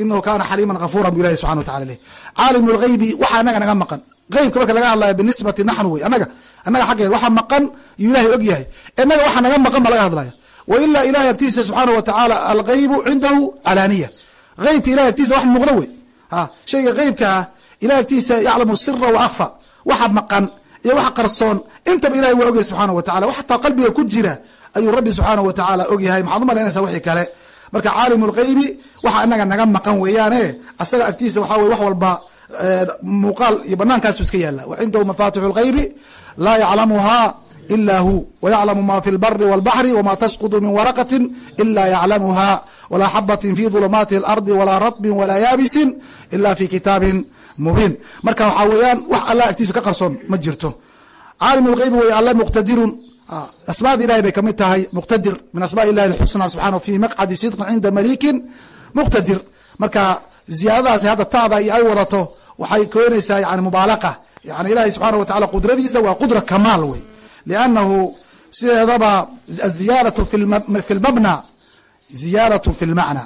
inahu kana xaliiman gafuran bu ilahi subxana wa tacala leh caalim lgeybi waxa anaga naga maqan. Eybka marka laga hadlayo binisbati naxnu wey anaga annaga xaggeed waxa maqan iyuu ilahay og yahay. Inaga waxa naga maqan ba laga hadlaya wa ilaa ilahay agtiisa subxaana wa tacaala algeybu cindahu calaaniya. Eybka ilahay agtiisa wax muuqda wey. Ha shayga eybka ah ilahay agtiisa yaclamu sira wa akfa waxa maqan iyo waxa qarsoon. Intaba ilahay waa ogyahay subxaana wa tacala wax hataa qalbiga ku jira ayuu rabbi subxaana wa tacaala og yahay maxaad umalaynaysa wixii kale? Marka caalim lgeybi waxa anaga naga maqan weeyaane asaga agtiisa waxaa weye wax walba muuqaal iyo banaankaasu iska yaalla wa cindahu mafatixu lgeybi laa yaclamuha ila hu wayaclamu ma fi lbari wاlbaxri wma tasquط min waraqati ila yaclamuha walaa xabatin fi ظulumaati اlardi walaa ratbin walaa yaabisin ila fi kitaabin mubiin marka waxaa weeyaan wax alla agtiisa ka qarsoon ma jirto caalim lgeybi wey alle muqtadirun asmaada ilahay bay kamid tahay muqtadir min asma illahi اxusna subxana fi maqcadi sidqin cinda malikin muqtadir marka ziyaadadaasi hadda taada iyo ay wadato waxay keenaysaa yani mubaalaqa yani ilahi subxaana wa tacala qudradiisa waa qudra kamaal wey liannahu sideedaba aziyaadatu fi lmabna ziyaadatu fi lmacna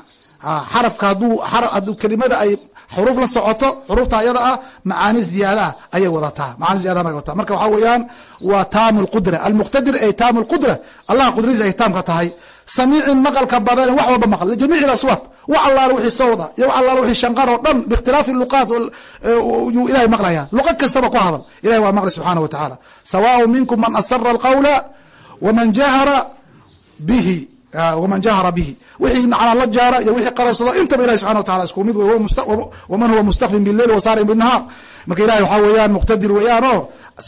xarafka haduu hadduu kelimada ay xuruuf la socoto xuruufta ayada ah macaani ziyaada ah ayay wadataa macaani ziyada bay wadataa marka waxaa weeyaan waa taamu lqudra almuqtadir ay taamu lqudra allah qudradiisa ay taamka tahay samiicin maqalka badan wax walba maql lijamiic aswaat wax allaala wixii sawda iyo wax allaala wixii shanqar oo dhan biikhtilaafi luqaat yuu ilahay maqlaya luqa kastaba ku hadal. Ilahay waa maqlay subxaana wa tacaala sawaaء minkum man asara alqawla waman jahara bihi waman jahara bihi. Wixii macnaa la jaara iyo wixii qararsado intaba ilahi subxana wa tacala isku mid wey waman huwa mustakfin bileyl wasaarin binahaar marka ilahi waxaa weeyaan muqtadir weeyaanoo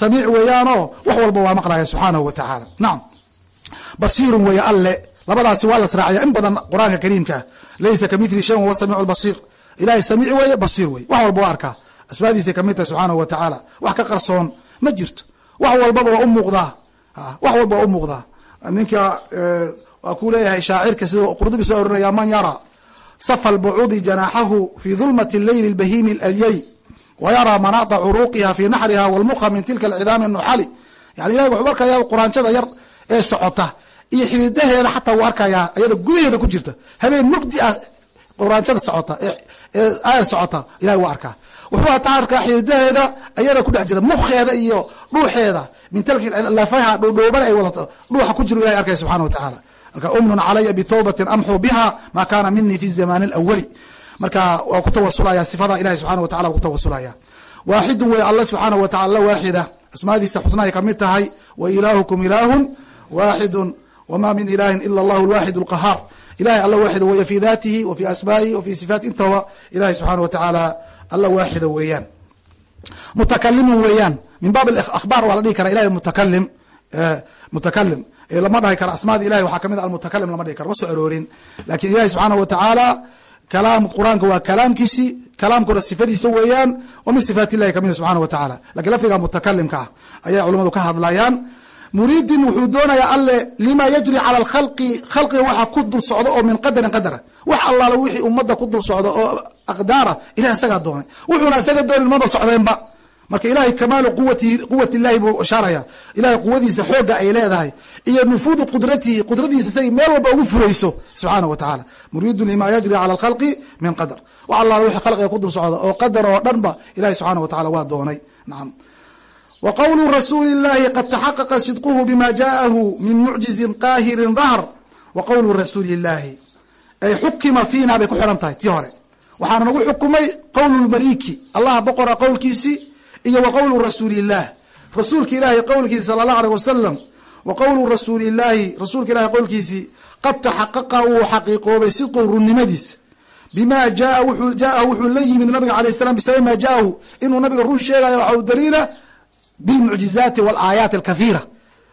samiic weeyaanoo wax walba waa maqlaya subxaanahu wa tacaala nacam basiirun weeye alle labadaasi waa la sraaciya in badan qur'aanka kariimkaa laysa kamili shayin huwa samiic basiir. Ilahay samiic weeye basiir weye wax walba waa arkaa. Asmaadiisay ka mid tahay subxaanahu wa tacaala wax ka qarsoon ma jirto. Wax walbaba waa u muuqdaa wax walba waa u muuqdaa ninka waa ku leeyahay shaacirka siduu qurdubi soo orinaya man yara safa lbucuudi janaaxahu fi dulmati leyli bahimi alyay wa yaraa manaada curuuqiha fi naxriha walmuqa min tilka alcidaami nuxali yani ilahi wuxuu arkaya quraanjada yar ee socota iyo xididaheeda xataa wuu arkayaa iyada gudaheeda ku jirta. Habeen mugdi ah quraanjada socota ee aayar socota ilahi waa arkaa. Wuxuu hataa arkaa xididaheeda iyada ku dhex jira mukheeda iyo dhuuxeeda min talki lafaha dhuudhuuban ay wadato dhuuxa ku jiro ilahi arkaya subxana wa tacaala marka umnun calaya bitawbatin amxu biha ma kana minii fi zamani alawali marka waa ku tawasulaya sifada ilahi subxana wa tacala waa ku tawasulaya waaxidu wey alla subxaana wa tacala la waaxida. Asmaadiisa xusnahay ka mid tahay. Wa ilaahukum ilaahun waaxidun wma min ilahin ila allahu alwaxid alqahaar ilahay alla waaxida weeye fi datihi wa fi asmaa'ihi wa fi sifaati intaba ilahi subxaana wa tacaala alla waaxida weeyaan mutakalimun weeyaan min baab akhbaar waa la dhihi kara ilahay mutakalim mutakalim lama dhahi karo asmaada ilahi waxaa ka mid a almutakalim lama dhihi karo ma soo aroorin laakiin ilahi subxaana wa tacaala kalaam qur'aanka waa kalaamkiisi kalaamkuna sifadiisa weeyaan wa min sifaat illahi kamida subxana wa tacaala laakiin lafdiga mutakalimka ah ayay culamadu ka hadlayaan muriidin wuxuu doonayaa alle lima yajri cala alkhalqi khalqiga waxa ku dul socdo oo min qadarin qadara wax allaala wixii ummadda ku dul socdo oo aqdaara ilahi isagaa doonay. Wuxuuna isaga doonin maba socdeenba. Marka ilahay kamaalu quwati quwat illahi buu ishaaraya ilahay quwadiisa xooga ay leedahay iyo nufuudu qudratihi qudradiisa say meel walba ugu furayso subxaana wa tacaala. Muriidun lima yajri cala alkhalqi min qadar. Wax allaala wixii khalqiga ku dul socdo oo qadar oo dhan ba ilahi subxaana wa tacala waa doonay. Nacam wa qowlu rasuuli llahi qad taxaqaqa sidquhu bima jaahu min mucjizin qaahirin dahr wa qowlu rasuuli llahi ay xukima fiina bay ku xihan tahay tii hore waxaana nagu xukumay qowlu lmaliki allaha boqora qowlkiisii iyo wa qowlu rasuuli illah rasuulka ilaahi qowlkiisi sala allahu aleyh wasalam wa qowlu rasuuli illaahi rasuulka ilahi qowlkiisii qad taxaqaqa wuu xaqiiqoobay sidqu runnimadiisa bima jaa wuxuu la yimid nabiga alayh salam bisababi ma jaahu inuu nabiga run sheegayo waxa u daliila bilmucjizaati walaayaati alkathiira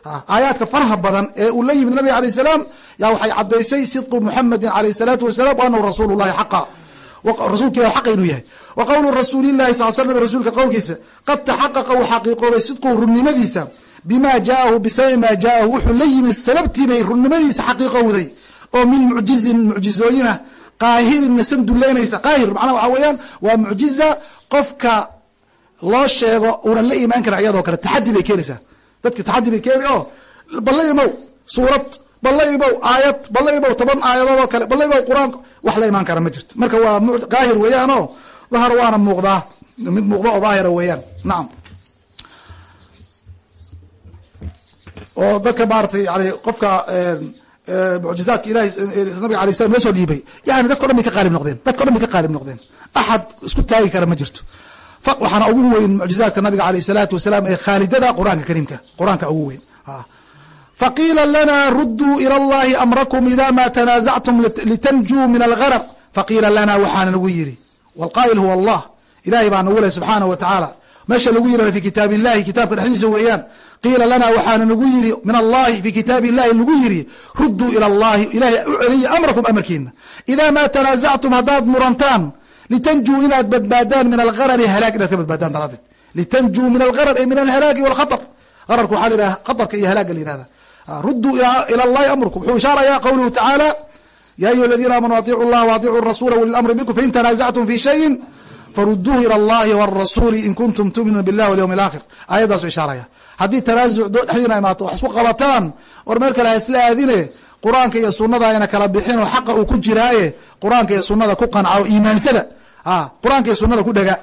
aayaadka faraha badan ee uu la yimid nabiga alayh salaam yaa waxay cadaysay sidqu muxamedin alayh salaatu wasalam anahu rasuulu llahi xaqa rasuulka xaqa inuu yahay wa qowlu rasuulillahi sal slam rasuulka qowlkiisa qad taxaqaqa uu xaqiiqoobay sidqu runnimadiisa bima jaahu bisababi ma jaahu wuxuu la yimid sababtiibay runnimadiisa xaqiiqowday oo min mucjizin mucjizooyinah qaahirin nasan duleynaysa qaahir macnaha waxaa weeyaan waa mucjiza qofka loo sheego uunan la imaan karin iyadoo kale. Taxadi bay keenaysaa. Dadki taxadi bay keeni oo balla imow suurad balla imow aayad balla imow toban aayadood oo kale balla imow qur'aanka wax la imaan kara ma jirto. Marka waa qaahir weeyaan oo dahar waana muuqdaa. Mid muuqda oo daahira weeyaan. Nacam oo dadka maaratay yani qofka mucjizaadka ilahi nabiga alay slam loo soo dhiibay. Yani dadka o dhan bay ka qaalib noqdeen. Dadka o dhan bay ka qaalib noqdeen. Axad isku taagi kara ma jirto waxaana ugu weyn mucjizaadka nabiga aleyh salaatu wasalaam ee khaalidada quraanka kariimka. Qur'aanka ugu weyn. Faqiila lana ruduu ila llahi amrakum ida ma tanaasactum litanjuu min algaraq faqiila lana waxaana nagu yiri wlqaa'il huwa allah. Ilahay baa nagu leh subxaanah wa meesha lagu yirana fi kitaab illahi kitaabka dhexdiisa weeyaan qiila lana waxaana nagu yiri min allahi fi kitaabi illahi nagu yiri ruduu ila llahi ilahay u celiya amrakum amarkiina ida ma tanaasactum haddaad murantaan litanjuu inaad badbaadaan min algarari halaag inaad ka badbaadaan daraadeed litanjuu min algarar ay min alhalaagi walkhatar ararka waxaa la yidhaha khatarka iyo halaaga la yihahda rudduu ila allahi amrukum wuxuu ishaaraya qawluhu tacaala ya ayuha aladiina aamanuu atiicu llaha waatiicuu rasula wuli lamri minkum fain tanaasactum fi shayin faruduuhu ila allahi warasuuli in kuntum tuuminuuna billah walyawmi alaakhir aayadaasu ishaaraya haddii tanaasuc dood dhexdiina imaato wax isku qabataan war meel kale ha isla aadine quraanka iyo sunada ayna kala bixinoo xaqa uu ku jiraaye quraanka iyo sunada ku qanca oo iimaansada ah, quraanka iyo sunada ku dhaga.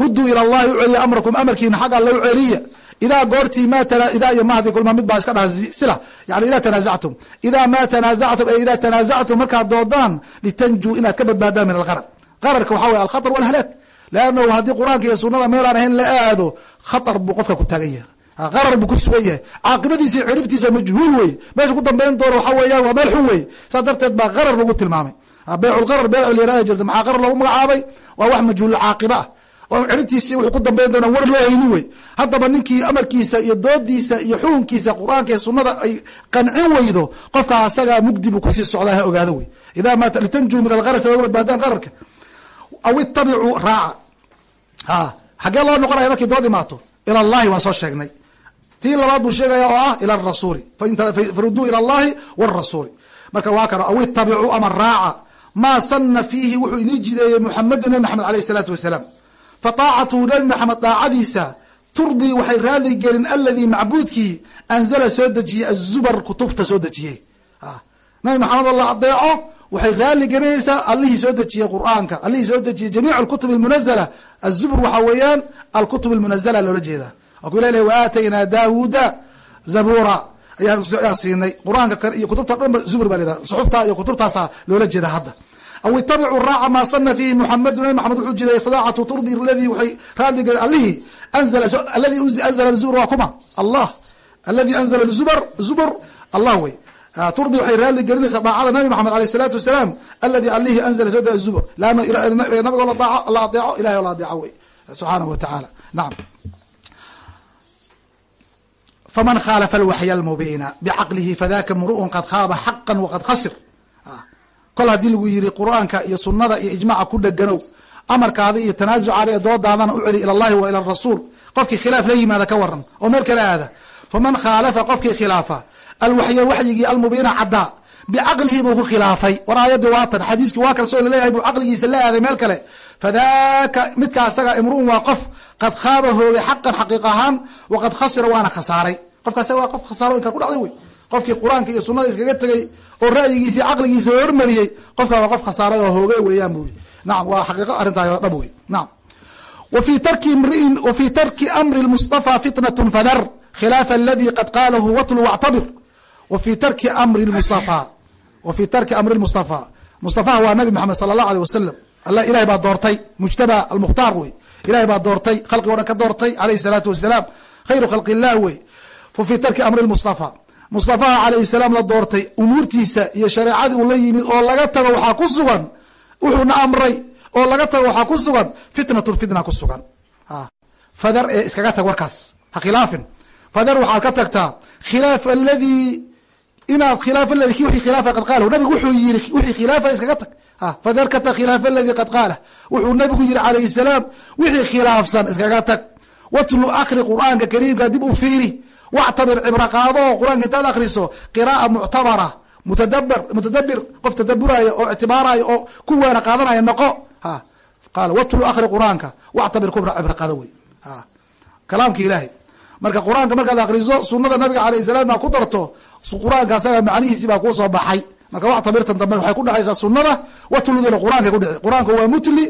Ruduu ila llahi uceliya amrakum amarkiina xag alla u celiya. Idaa goortii ma idaa iyo mahdi kulma mid baa iska dhaha sila. Yani idaa tanaazactum. Idaa ma tanaazactum e idaa tanaazactum markaad doodaan litanjuu inaad ka badbaadaan min algharar. Qararka waxaa wey alkhatar walhalaag leannahu haddii quraanka iyo sunada meelaan ahayn la aado khatar buu qofka ku taagan yahay qarar buu ku sugan yahay. Caaqibadiisa iyo ciribtiisa majhuul wey meesha ku dambayn doono waxa weeyaan waa meel xun wey saas darteed baa qarar lagu tilmaamay. Beyculqarar beyc lyarada jirta maxaa qarar loogu magacaabay? Waa wax majhuul caaqiba ah. Oo ciribtiisi wuxuu ku dambayn doona war loo hayni wey haddaba ninkii amarkiisa iyo doodiisa iyo xukunkiisa qur'aanka iyo sunada ay qancin weydo qofka asagaa mugdi buu ku sii socdaa ha ogaado wey idaa ma litanjuu min algaras oga badbaadaan qararka aw itabicuu raaca. A xaggee loo noqonaya markay dood imaato? Ila allahi waan soo sheegnay tii labaad buu sheegaya oo ah ila rasuuli. Faruduu ila allahi wrasuuli marka waa kano aw itabicuu ama raaca. Maa sana fiihi wuxuu inii jideeyey muxamedu nabi maxamed aleyh isalaatu wasalaam. Fataacatuhu nabi maxamed daacadiisa turdii waxay raali gelin aladii macbuudkii anzala soo dejiyey azubar kutubta soo dejiyey. Nabi maxamed oo la adeeco waxay raali gelinaysaa allihii soo dejiyey qur'aanka allihii soo dejiyey jamiic alkutub almunazala azubur waxaa weeyaan alkutub almunazala loola jeedaa waa ku ilah leh waaataynaa daawuuda zabura ayaan siinay. Qur'aanka iyo kutubta dhan ba zubur baa lahahda suxufta iyo kutubtaasa loola jeeda hadda. Aw itabicuu raaca maa sana fiihi muxamedu nabi maxamed wuxuu jiday fadaacatu turdi ladii waxay raali gelin allihii aladi anzala zubur waa kuma. Allah. Aladi anzala zubr zubur allah wey. Turdi waxay raali gelinaysaa daacada nabi maxamed aleyh isalaatu wasalaam. Aladi allihii anzala soo zubur leanna nabigo la adeeco ilahay o la adeeco wey. Subxaanahu wa tacaala nacam faman khaalafa alwaxya almubiina bicaqlihi fadaka mru'un qad khaaba xaqa waqad khasir kol haddii lagu yiri qur'aanka iyo sunada iyo ijmaca ku dheganow amarkaada iyo tanaasucaada doodaadana u celi ila allahi wa ila rasuul qofkii khilaaf la yimaada ka waran oo meel kala aada faman khaalafa qofkii khilaafa alwaxya waxyigii almubiina caddaa bicaqlihi buu ku khilaafay war aayadii waatan xadiiskii waa kalsoo la leeyahay buu caqligiisa la aaday meel kale fadaka midka asaga imruun waa qof qad khaaba hoogay xaqan xaqiiq ahaan waqad khasira waana khasaaray qofka asaga waa qof khasaaro inka ku dhacday wey qofkii qur'aanka iyo sunada iskaga tegey oo ra'yigiisi caqligiisa hormariyey qofka waa qof khasaaray oo hoogay weeyaan bu nacam waa xaqiiqo arrintaa dhab wey nacam wa fi tarki mriin wa fi tarki amri lmustafa fitnatun fadar khilaafa aladi qad qaalahu watlu wactabir wa fi tarki amri lmustafa wa fi tarki amri lmustafa mustafaha waa nabi maxamed sala allahu aleyh wasalam ilahay baa doortay mujtaba almukhtaar wey. Ilahay baa doortay khalqig o dhan ka doortay alayhi salaatu wasalaam khayru khalqi illah wey. Fa fi tarki amri lmustafa mustafaha calayhi salaam la doortay umuurtiisa iyo shareecadii uu la yimid oo laga tago waxaa ku sugan wuxuuna amray oo laga tago waxaa ku sugan fitnatun fitna ku sugan. Fadar ee iskaga tag warkaas ha khilaafin. Fadar waxaad ka tagtaa khilaaf aladii inaad khilaaf aladi ki wixii khilaafa qad qaalahu. Nabigu wuxuu yiri wixii khilaafa iskaga tag fadar ka tag khilaaf aladi qad qaalah wuxuu nabigu yiri calayhi salaam wixii khilaafsan iskaga tag. Watlu akri qur'aanka kariimka dib u fiiri. Wactabir cibro qaado qur'aanka intaad akriso qira'a muctabara mutadabir mutadabir qof tadaburaya oo ictibaaraya oo ku waana qaadanaya noqo. Qaal watlu akri qur'aanka. Wactabir kubra cibro qaado wey. Kalaamka ilaahay. Marka qur'aanka markaad akriso sunada nabiga alayh salam aa ku darto qur'aanka asaga macnihiisi baa kuusoo baxay marka wactabirtan dambe waxay ku dhexaysaa sunada watluduna qur'aanka kudhici qur'aanka waa mutli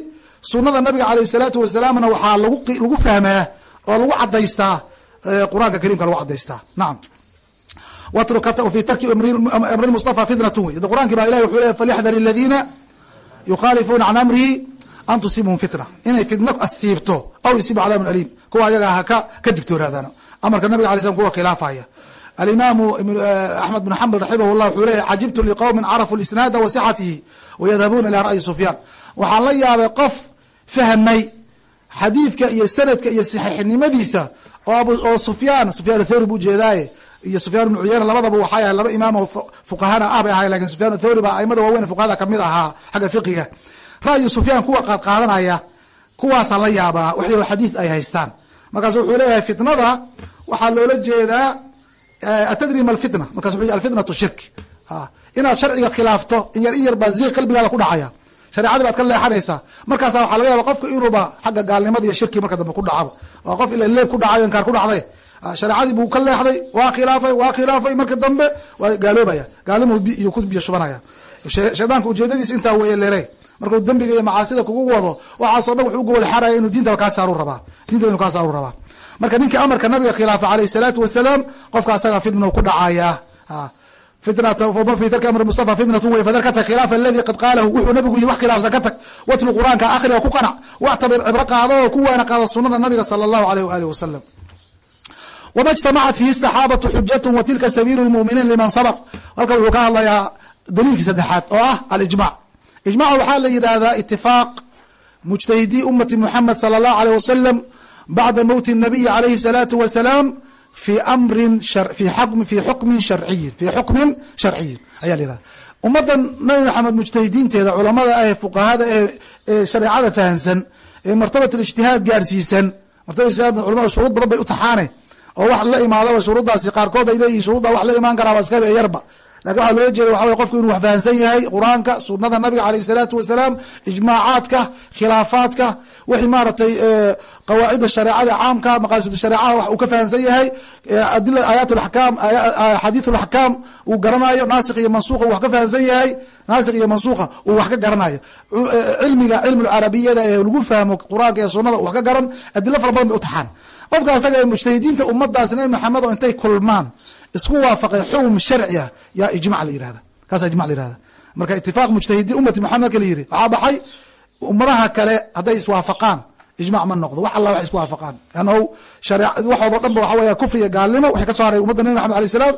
sunada nabiga alayh salaatu wasalaamna waxaa lagu fahmaa oo lagu cadaystaa qur'aanka karimka lagu cadaystaa nacam fi tarki amri mustafa fitnatu wey qur'aanki baa ilahi wuxuu leey falyaxdar aladiina yukhaalifuuna can amrihi an tusibhum fitna. Inay fitno asiibto aw yusiibu cadaabun aliim. Kuwa ayaga haka ka digtoonaadaan amarka nabiga alay slam kuwa khilaafaya alimaamu axmed bn xambal raximah llah wuxuu leeyahy cajibtu liqowmin carafu lisnaada wa sixatihi wayadhabuuna ila ra'yi sufyaan waxaan la yaabay qof fahmay xadiidka iyo sanadka iyo saxiixnimadiisa oo sufyaan sufyaan thawri bu ujeedaaye iyo sufyaan ibnu cuyeyna labadaba waxay ahay laba imaam oo fuqahana ah bay ahay laakiin sufyaan thawri baa aimada waaweyn fuqahada ka mid ahaa xagga fiqiga ra'yi sufyaan kuwa qaad qaadanaya kuwaasaan la yaabaa waxyo xadiid ay haystaan. Markaasu wuxuu leeyahay fitnada waxaa loola jeedaa atadri ma alfitna markasu wuxu alfitnatu shirk. Inaad sharciga khilaafto in yar in yar baa ziiq qalbigaada ku dhacaya. Shareecadii baad ka leexanaysaa. Markaasa waxaa laga yaaba qofka inuuba xagga gaalnimada iyo shirki marka dambe ku dhacaba waa qof ila leeb ku dhacay inkaar ku dhacday. Shareecadii buu ka leexday waa khilaafay waa khilaafay marka dambe waa gaaloobaya. Gaalnimu ku biyo shubanaya. Shaydaanka ujeedadiisa intaa weeye lele markuu dembiga iyo macaasida kugu wado waxaasoo dhan wuxuu ugowol xaraya inuu diintaba kaa saaru rabaa. Diintaba inu kaa saaru rabaa marka ninka amarka nabiga khilaafa alayh salaatu wasalaam qofka asaga fitna ku dhacaya fi tarki amri mustafa fitnatu wey fadar ka tag khilaafa aladi qad qaalahu wuxuu nabigu yiri wax khilaafsan ka tag watlu qur-aanka akhriga ku qanac wactabir cibro qaado oo ku waana qaado sunada nabiga sala allahu aleyh waalihi wasalam wma اجtamacat fihi الصaxaabatu xujat wa tilka sabiilu lmuminiin liman sabr halkan wuxuu ka hadlayaa daliilkii saddexaad oo ah alijmac ijmac waxaa la yidhaahdaa itifaaq mujtahidii umati muxamed salى اllahu alيh wasalam bacda mowti الnabiyi alayhi الsalaatu wasalaam fi amrin fi xukmin sharciyin fi xukmin sharciyin aya la yihahda ummadan nabi maxamed mujtahidiinteeda culamada ah fuqahada ee shareecada fahansan ee martabat اlijtihaad gaarsiisan martabat culamada shuruud badan bay utaxaane oo wax la imaadaba shuruuddaasi qaarkood ay leeyihin shuruudda wax la imaan karaa waa iska yarba laakiin waxaa loola jeeda waxa qofku inuu wax fahansan yahay qur'aanka sunada nabiga alayh salaatu wasalaam ijmaacaadka khilaafaadka wixii maaragtay qawaacidda shareecada caamka maqaasid shareecada wax uu ka fahansan yahay aayaat laxkaam xadiid laxkaam uu garanayo naasik iyo mansuuqa uu wax ka fahansan yahay naasik iyo mansuuqa uu wax ka garanayo cilmiga cilmu ee lagu fahmo qur'aanka iyo sunada uu wax ka garan adilo fara badan bay utaxaan qofka asaga mujtahidiinta ummadaas nabi maxamed intay kulmaan isku waafaqay xukm sharci ah yaa ijmac la yihahda kaasa ijmac la yihahda marka itifaaq mujtahidi ummati maxamed marka la yiri waxaa baxay ummadaha kale hadday iswaafaqaan ijmac ma noqdo. Wax alla wax isku waafaqaan. Annahu waxoodo dhan ba waxa weya kufri iyo gaalnimo waxay ka soo haray ummadda nabi maxamed alayh salaam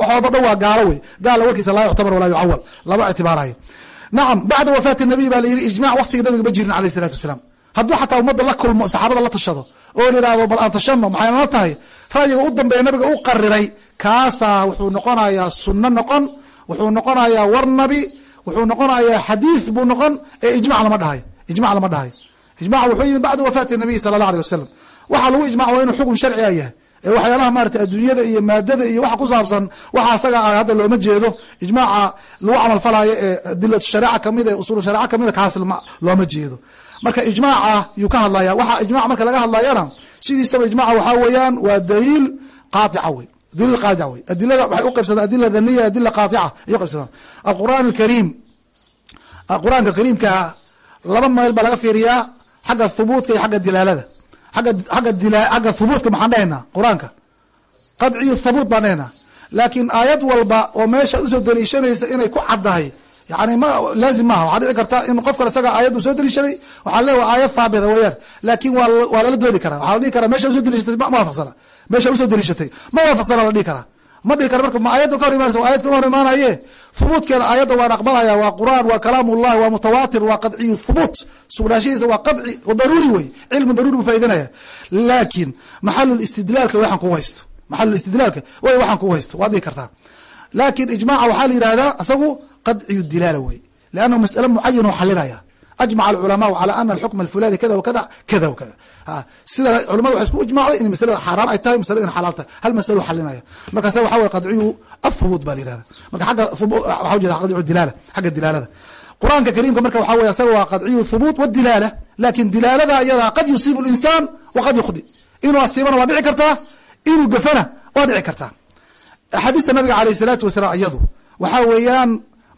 waxoodo dhan waa gaalo wey. Gaala warkiisa laa yuctabar walaa yucawal lama ictibaarayo nacam bacda wafaati nabiy baa la yiri ijmac waktiga nabiga ma jirin alayh salatu wasalaam. Hadduu xataa ummadda la kulmo saxaabada la tashado oo la yihahdo bal aan tashano maxay nala tahay ra'yiga u dambeeya nabiga u qariray. Kaasaa wuxuu noqonayaa sunno noqon wuxuu noqonayaa war nabi wuxuu noqonayaa xadiid buu noqon ee ijmac lama dhahayo ijmac lama dhahayo ijmac wuxuu yimid bacda wafaati nabiy sala allah alيh wasalam waxaa lagu ijmac inuu xukm sharciga yahay ee waxyaalaha maratay adduunyada iyo maadada iyo waxa ku saabsan waxa asaga ah hadda looma jeedo. Ijmaaca lagu camal falaayo ee adilatu shareeca ka mid ee usul shareeca kamida kaas looma jeedo. Marka ijmaaca yuu ka hadlaya waxa ijmac marka laga hadlayana sidiisaba ijmaca waxaa weeyaan waa daliil qaaica wey daliil qaaica wey adilada waxay uqaybsadaan adila dhaniya adila qaaica ayay uqaybsadaan alqur'aan alkariim. Qur'aanka kariimkaa laba meel baa laga fiiriyaa xagga thubuutka iyo agga dilaalada. Agga agga dila xagga thubuutka maxaan dhahaynaa qur'aanka. Qadciyu thabuut baan dhahaynaa laakiin aayad walba oo meesha u soo daliishanaysa inay ku caddahay yani laazim maaha. Waxaa dhici karta in qof kale isaga aayad uu soo daliishaday waxaa le waa aayad haabita weeyaan laakin waa lala doodi karaa. Waxaa la dhihi karaa meesha u soo daliishatay ma waafaqsana. Meesha u soo daliishatay ma waafaqsana la dhihi karaa. Ma dhihi kara marka ma ayadda ka hor imanaysa waa ayad kama hor imaanaye. Thubuutkeeda ayadda waan aqbalaya waa qur'aan waa kalaam ullahi waa mutawaatir waa qadciyu thubuut. Sugnaanshahiisa waa qadci daruuri wey cilmi daruuri buu faa'idanaya laakin maxalul istidlaalka waxaan kugu haysto. Maxalul istidlaalka way waxaan kugu haysto. Waad dhihi kartaa. Laakin ijmaca waxaa la yihahdaa isagu qadciyu dilaala wey leannahu mas'ale mucayan oo xalinaya ajmaca alculamaau cala ana alxukma alfulani kada wakada kada wakada sida culamada waxay isku ijmacday in masalada xaaraan ay tahay masalada in xalaal tahay. Hal masalo xalinaya markaasa waxa wey qadciyu athubuut ba la yihahda marka agga waxa ujeeda qadciyu dilaala xagga dilaalada. Qur'aanka kariimka marka waxa wey isaga waa qadciyu thubuut wadilaala laakiin dilaalada iyada qad yusiibu linsaan waqad yukhdi inuu asiibana waa dhici kartaa inuu gafana waa dhici kartaa. Axaadiista nabiga aleyh salaatu wasalaam iyadu waxaa weeyaan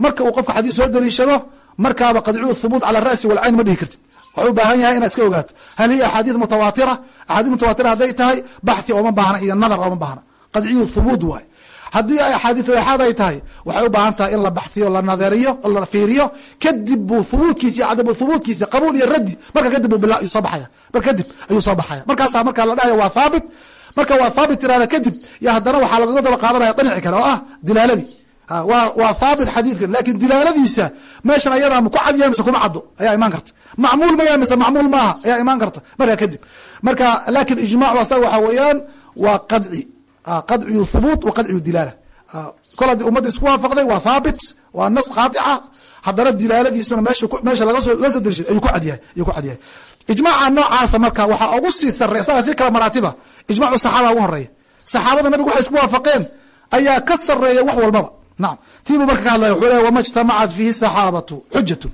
marka uu qofka xadiis soo daliishado markaaba qadciyu thubuut cala ra'si walcayn ma dhihi kartid. Wuxuu u baahan yahay inaad iska ogaato. Hal hiya axaadiid mutawaatira axaadiis mutawaatira hadday tahay baxthi ooma baahna iyo nadar ooma baahna. Qadciyu thubuut waay. Haddii ay axaadiis axaad ay tahay waxay u baahan tahay in la baxhiyo la nadariyo la fiiriyo. Kadib buu thubuutkiisi iyo cadamu thubuutkiisi qabuul iyo raddi marka kadib buu bila soo baxaya mar kadib ayuu soo baxaya markaasaa markaa la dhahaya waa thaabit marka waa thaabit tirahda kadib yo haddana waxaa lagaga daba qaadanaya danici kale oo ah dilaaladii waa thaabit xadiidkan laakiin dilaaladiisa meeshan ayadaa ma ku cadyahay mise kuma caddo? Ayaa imaan karta. Macmuul maya mise macmuul maaha? Ayaa imaan karta. Markaa kadib. Marka laakiin ijmacu asaga waxaa weeyaan waa qadci. Qadciyu thubuut wa qadciyu dilaala. Kol haddii ummadda isku waafaqday waa thaabit waa nas qaatica haddana dilaaladiisuna meesha lagasoo laga soo derishay ayuu ku cadyahay ayuu ku cadyahay ijmaaca noocaasa marka waxaa ugu sii sarey isagaa si kala maraatiba ijmacu saxaaba ugu horreeya saxaabada nabigu waxay isku waafaqeen ayaa ka sareeya wax walbaba nacam tiibuu marka ka hadlaya wuxuu leya wama ijtamacat fiihi saxaabatu xujatun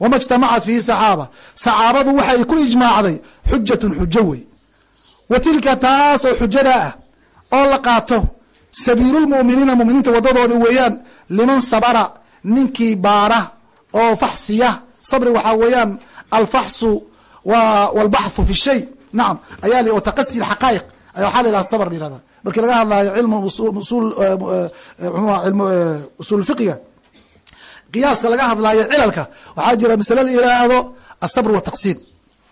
wama ijtamacat fiihi saxaaba saxaabadu waxay ku ijmaacday xujatun xujo wey wa tilka taas oo xujadaa ah oo la qaato sabiilulmu'miniina muminiinta wadadoodi weeyaan liman sabara ninkii baara oo faxsiya sabri waxaa weeyaan alfaxsu walbaxthu fi shay nacam ayaa l taqasi xaqaa'iq waxaa la yihahda sabr la yihahda markii laga hadlaayo cilmu usul usul fiqiga qiyaaska laga hadlaayo cilalka waxaa jira masale la yihaahdo asabr wataqsiim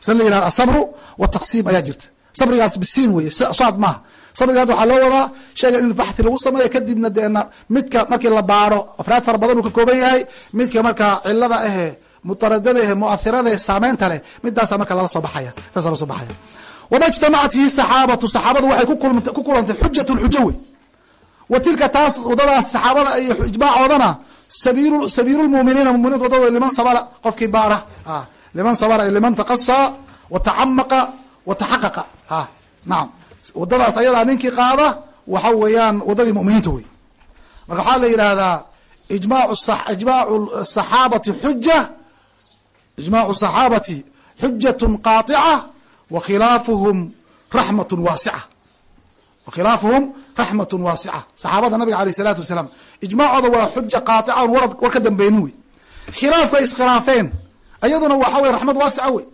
masale la yihahdo asabru wataqsiim ayaa jirta. Sabrigaas bisiin weye saad maaha. Sabrigaas waxaa loo wadaa sheega in baxthi lagu sameeyo kadibna deena midka markii la baaro afraad fara badan uu ka kooban yahay midka markaa cilada ahe mutaradada ahe muathirada saameynta leh midaasa marka lala soo baxaya saasa lala soo baxaya wama ijtamacat fihi saxaabatu. Saxaabadu waxay ku kulantay xujatu xujo wey wa tilka taas wadadaas saxaabada iyo ijmaacoodana sabiil sabiilu lmuminiina muminiinta wadadooda liman sabara qofkii baara liman sabara liman taqasaa watacamaqa wataxaqaqa nacam wadadaas ayadaa ninkii qaada waxa weeyaan wadadii muminiinta wey marka waxaa la yidhaahdaa ijmaacu saxaabati xuja ijmaacu saxaabati xujatun qaaطica wakhilaafuhum raxmat waasica wakhilaafuhum raxmat waasica saxaabada nabiga aleyh isalaatu wasalaam ijmaacooda waa xuja qaaطica on war war ka dambeynin wey khilaafka ay iskhilaafeen ayaduna waxa wey raxmad waasica wey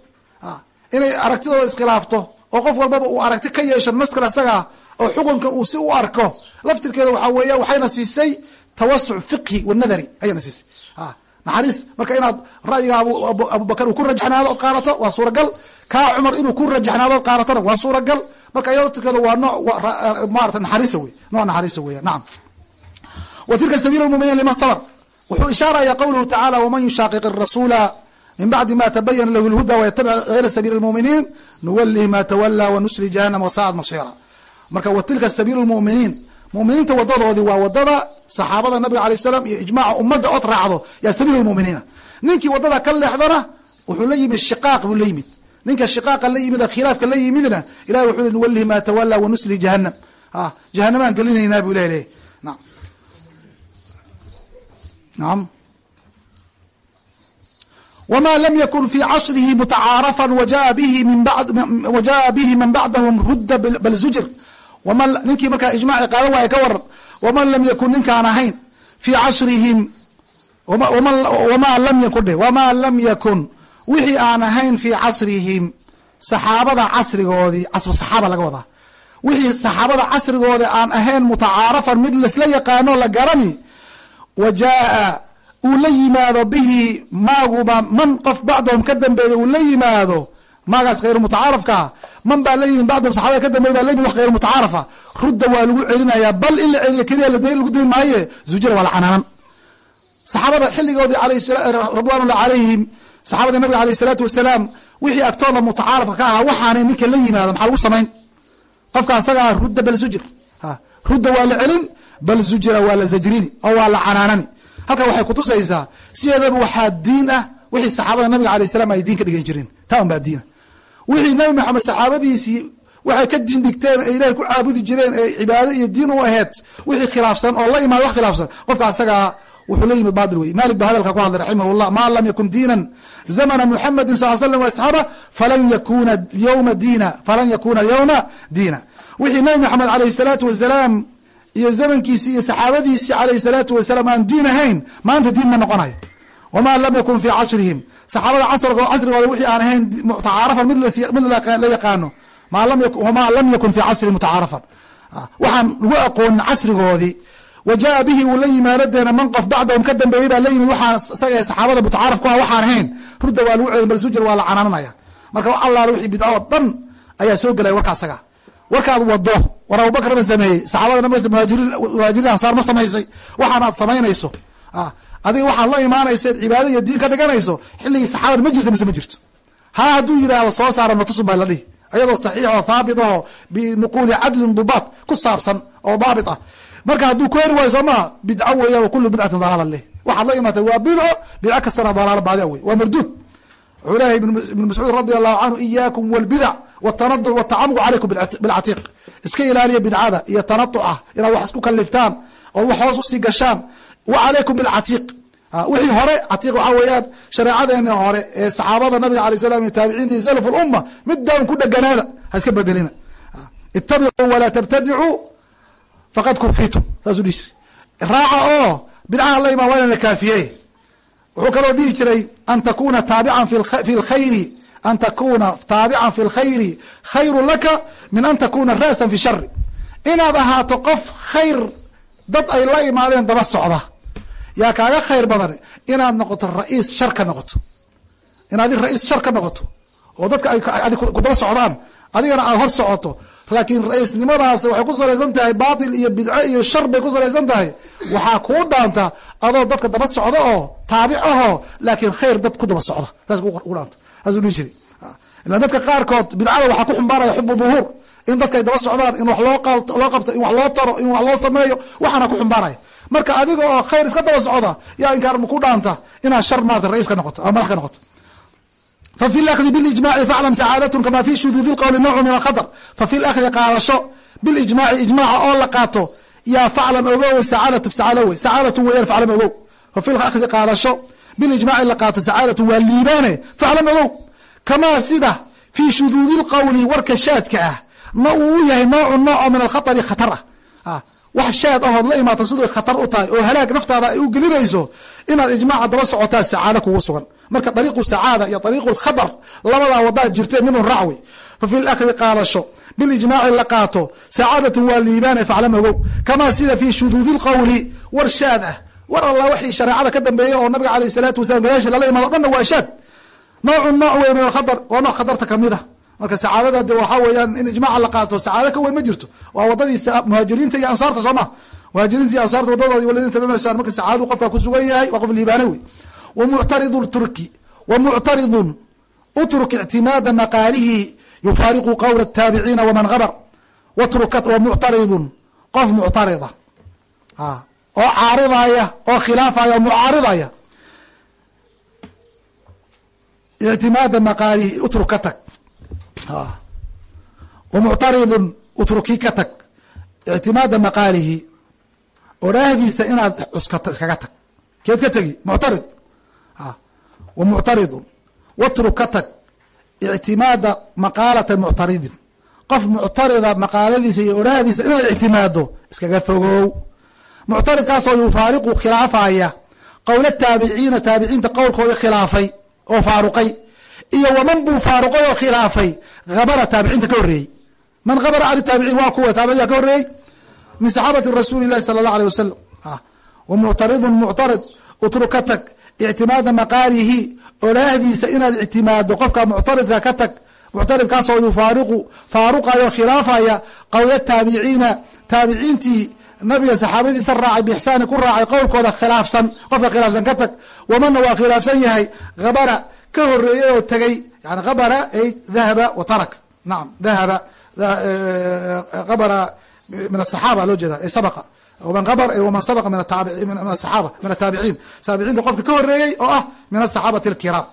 inay aragtidooda iskhilaafto oo qof walbaba uu aragti ka yeesho naskan isagaa oo xukunkan uu si u arko laftirkeeda waxaa weeya waxayna siisay tawasuc fiqhi wanadari ayayna siisay. Naxariis marka inaad ra'yiga abubakar uu ku rajaxnaado od qaadato waa suuragal kaa cumar inuu ku rajaxnaado od qaadatona waa suuragal. Marka iyado laftirkeeda waa nooc maarata naxariisa wey nooc naxariisa weya nacam wa tilka sabiil lmuminiin liman sabr wuxuu ishaaraya qowluhu tacaala waman yushaaqiq rasuula min bacdi ma tabayana lahu lhuda wayatabic gayra sabiil lmuminiin nuwalihi ma tawala wanusli jahanam wasaacad masira. Marka wa tilka sabiil lmuminiin muminiinta wadadoodii waa waddada saxaabada nabiga alay slam iyo ijmaca ummadda od raacdo yaa sabiil muminiina. Ninkii waddada ka leexdana wuxuu la yimid shiqaaq buu la yimid ninka shiqaaqa la yimid khilaafka la yimidna ilahi wuxuu nuwalihi ma tawala wanusli jahanam jahanamaan gelinaynaa bu ilah leeyahy naam. Naam. Wma lam ykun fi casrihi mutacaarafa wajaءa bihi man bacdahum rudda bal zujr. Ninkii markaa ijmaci qaadan waaya ka waran waman lam yakun ninkaan ahayn fi casrihim wama lam yakun dhe wama lam yakun wixii aan ahayn fii casrihim saxaabada casrigoodii casru saxaaba laga wadaa. Wixii saxaabada casrigooda aan ahayn mutacaarafan mid laisla yaqaano la garani wa jaaa uu la yimaado bihi maaguba man qof bacdahum ka dambeeya uu la yimaado maagaas khayr mutacaarafkaa man baa la yimid bacdahum saxabada ka dambeeya baa la yimid wax khayr mutacaarafa. Rudda waa lagu celinayaa bal in la celiya keliya lagu dayn maaye zujira waa la canaanan. Saxaabada xilligoodii radwaanullah calayhim saxaabadii nabiga alayh isalaatu wasalaam wixii agtooda mutacaarafka ka ahaa waxaanay ninka la yimaado maxaa lagu samayn? Qofka asagaa rudda bal zujir rudda waa la celin bal zujira waa la zajrini oo waa la canaanani. Halkan waxay kutusaysaa sideedaba waxaa diin ah wixii saxaabada nabiga alay salam ay diin ka dhigan jireen taa un diina wixii nabi maxamed saxaabadiisii waxay ka diindhigteen ee ilahay ku caabudi jireen ee cibaado iyo diin u aheyd wixii khilaafsan oo la imaado wax khilaafsan. Qofka asagaa wuxuu la yimid bail wey malik ba hadalka ku hadlay raximah llah ma lam yakun diinan zamna muxamedi sal slam asxaaba falan yakuna yowma diina falan yakuna yowma diina. Wixii nabi maxamed alayh salaatu wasalaam iyo zamankiisi iyo saxaabadiisi alayh salaatu wasalaam aan diin ahayn maanta diin ma noqonayo. Wama lam yakun fi casrihim saxaabada casrigooda wixii aan ahayn mutacaarafan mid la yaqaano wama lam yakun fi casrihi mutacaarafan. Waxaan lagu aqoonin casrigoodii wa jaa bihi uu la yimaadadeena man qof bacdahum ka dambeeyey baa la yimid waxaa isaga saxaabada mutacaaraf ku ah waxaan ahayn rudda waa lagu celin bal waa la canaananaya marka allaala wixii bidco oo dhan ayaa soo gelaya warka asaga warkaad wado war abubakr ma sameeyey saxaabada nabiga muhaajiriin ansaar ma samaysay waxaan aad samaynayso adiga waxaad la imaanaysa cibaada iyo diin ka dhiganayso xilligii saxaabada ma jirto mise ma jirto ha hadduu yidhaahdo soo saara natusun baa la dhihi ayadoo saxiix oo thaabit aho binuquuli cadlin dubaat ku saabsan oo daabit ah marka hadduu ku heri waayo soo maha bidco weeya wa kulu bidcatin dalaala leh. Waxaad la imaatay waa bidco bidco kastana dalaala baadia wey waa marduud. Wuxuu leeyahay ibn mascuud radi allahu canhu iyaakum walbidac wtanaduc watacamuq calaykum bilcatiiq iska ilaaliya bidcada iyo tanatuca inaad wax isku kaliftaan ood wax hoos u sii gashaan wa calaykum bilcatiiq wixii hore catiiq waxaa weeyaan shareecadeeni hore ee saxaabada nabiga alay salam iyo taabiciinta iyo salaf lumma midaan ku dheganaada ha iska bedelina. Itabicuu walaa tabtadicuu faqad kufitum saasuu dhihi jiray raaca oo bidcaha la imaan waa inana kaafiye wuxuu kaloo dhihi jiray an takuna taabican fi lkhayri an takuna taabican fi lkhayri khayru laka min an takuna ra'san fi shari inaad ahaato qof khayr dad ay la imaadeen daba socda yaa kaaga khayr badan inaad noqoto ra'iis shar ka noqoto inaad ra'iis shar ka noqoto oo dadka ay ku daba socdaan adigana aad hor socoto laakiin ra'iisnimadaas waxay ku salaysan tahay baatil iyo bidco iyo shar bay ku salaysan tahay. Waxaa kuu dhaanta adoo dadka daba socda oo taabic ahoo laakiin khayr dad ku daba socda. Saas dadka qaarkood bidcada waxaa ku xumbaaraya xubu dhuhuur in dadka ay daba socdaan in wax loo qabto in wax loo taro in wax loo sameeyo waxaana ku xumbaaraya. Marka adiga oo khayr iska daba socda yaa inkaarma ku dhaanta inaad shar maarata ra'iis noqoto ama madax ka noqoto fafi lakdi bilijmaci faclam sacaadatun kama fi shuduudi lqowli nawcu min alkhatar fafi lakdi qaadasho bilijmaci ijmaaca oo la qaato yaa faclam ogow sacaadatu sacaalo wey sacaadatu weyaan faclam ogow. Fafi lakdi qaadasho bilijmaaci la qaato sacaadatu waa liibaane faclam ogow. Kamaa sida fii shuduudi lqowli warka shaadka ah na uu u yahay noocu nooco min alkhatari khatar ah wax shaad ahood la imaato siduu khatar u tahay oo halaag naftaada ay u gelinayso inaad ijmaaca daba socotaa sacaado kugu sugan. Marka dariiqu sacaada iyo dariiqu lkhatar labadaa wadaad jirtee midun racwi. Fa fi lakdi qaadasho bilijmaaci la qaato sacaadatun waa liibaane faclam ogow kamaa sida fii shuduudi lqowli war shaad ah. War alla wixii shareecada ka dambeeya oo nabiga alayh salaatu wasalam gadaasha lala imaado dhanna waa shaad. Noocu nooc wey min alkhatar waa nooc khatarta ka mid a marka sacaadada de waxaa weeyaan in ijmaaca la qaato sacaado ka weyn ma jirto. Waa wadadii muhaajiriinta iyo ansaarta soo ma muhaajiriinta iyo ansaarta wadadoodi waladiin tabimasaan marka sacaadadu qofkaa ku sugan yahay waa qof liibaane wey wa muctaridu turki. Wa muctaridun utruk ictimaada maqaalihi yufaariqu qowla الtaabiciina waman gabar wa muctaridun qof muctarida. Oo caaridaya oo khilaafaya oo mucaaridaya. Ictimaada maqaalihi utruk ka tag. Wa muctaridun utruki ka tag. Ictimaada maqaalihi odhaahdiisa inaad cuskato iskaga tag. Keed ka tegi muctarid. Wa muctaridun watruk ka tag ictimaada maqaalata muctaridin. Qof muctarida maqaaladiisa iyo odhaahdiisa inaad ictimaado iskaga fogow. Muctaridkaasoo yufaariqu khilaafaya. Qowla taabiciina taabiciinta qowlkooda khilaafay oo faaruqay. Iyo waman buu faaruqay oo khilaafay habara taabiciinta ka horreeyey. Man habara can taabiciin waa kuwa taabiciya ka horreeyey min saxaabati rasuuli lahi sala allah alيh wasalam wa muctaridun muctarid utruk ka tag ictimaada maqaalihi olaahdiisa inaad ictimaado qofka muctaridka ka tag muctaridkaasoo yufaariqu faaruqayo khilaafaya qowla taabiciina taabiciintii nabiga saxaabadiisa raacay bixsaani ku raacay qowlkooda khilaafsan qofka khilaafsan ka tag wamana waa khilaafsan yahay habara ka horeeyey oo tegay yani habara ay dahaba wa tarak dahaba habara min asaxaaba loo jeeda sabaqa man man sabaqa min asaxaaba min ataabiciin taabiciinta qofka ka horeeyey oo ah min asaxaabati alkiraam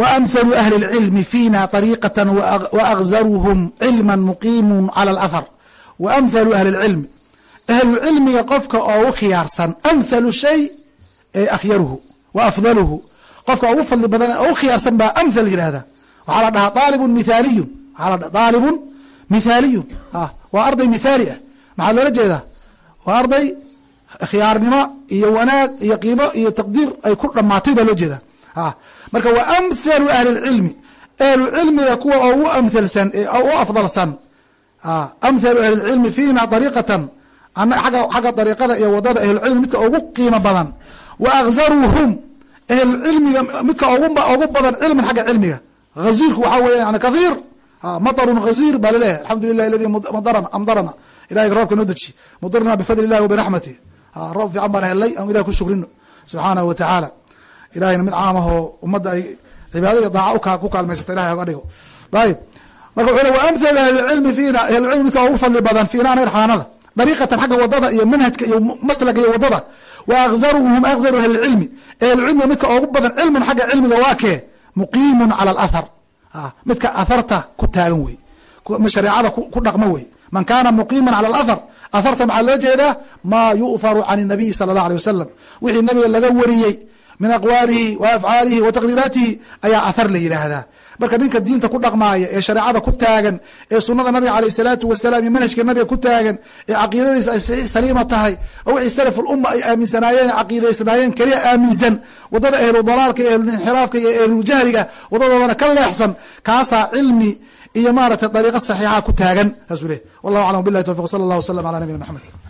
waamhalu ahli اlcilmi fiina ariiqat waagzaruhum cilma muqiimun cala alahar waamhalu ahli اlcilmi ahlulcilmiga qofka oogu khiyaarsan amhalu shay ee akhyaruhu waafdaluhu qofka ugu fadli badan ugu khiyaarsan baa amhal yihahda waxaa la dhahaa aalibun miaaliyun waaa la aalibun mithaaliyun. Ah, waa arday mithaali ah. Maxaa loola jeedaa? Waa arday khiyaarnimo iyo wanaag iyo qiimo iyo taqdiir ay ku dhamaatay baa loo jeeda ah, marka wa amhalu ahlilcilmi ahlucilmiga kuwa ugu amhalsan u afdalsan. Ah, amhalu ahlilcilmi fiina ariiqatan xagga dariiqada iyo waddada ahlulcilmi midka ugu qiimo badan. Wa akzaruuhum ahlulcilmiga midka ugu badan cilman xagga cilmiga haziirku waxaa weya yani kathiir maطrun haziir baa la leeyahay alxamdu lilah aladi amdarana. Ilahay roobka noo deji. Mudirna bifadli illahi wabiraxmatih roob fiican baan helay aan ilahi ku shukrino subxaanahu wa tacaala ilahayna mid caamahoo ummadda ay cibaadada daaca ku kaalmaysata ilahay oga dhigo. Ayib marka wuxuu le wa amhalu ahlilcilmi fiina ahlilcilmi midka ugu fadli badan fiina anaga xaanada dariiqatan xagga waddada iyo manhajka iyo maslaga iyo waddada wa akzaruhum akzaru ahlilcilmi ahlilcilmiga midka ugu badan cilman xagga cilmiga waa kee muqiimu cala alahar ah, midka aharta ku taagan wey. Shareecada ku dhaqma wey. Man kaana muqiima cala alahar aharta maxaa loo jeedaa? Maa yu'haru can nabiyi sala allah alay wasalam wixii nabiga laga wariyey min aqwaalihi wa afcaalihi wa taqriiraatihi ayaa athar la yidhaahdaa marka ninka diinta ku dhaqmaaya ee shareecada ku taagan ee sunada nabiga aleyh salaatu wasalaam iyo manhajka nabiga ku taagan ee caqiidadiisa ay saliima tahay oo wixii salafulumma ay aaminsanaayeen caqiidaysnaayeen keliya aaminsan waddada ahlu dalaalka iyo ahluinxiraafka iyo ahlujahliga wadadoodana ka leexsan kaasaa cilmi iyo maaragtay dariiqo saxiixa ku taagan saasuu leh wallahu aclam billahi towfiq sala allah wasalam ala nabiyina maxamed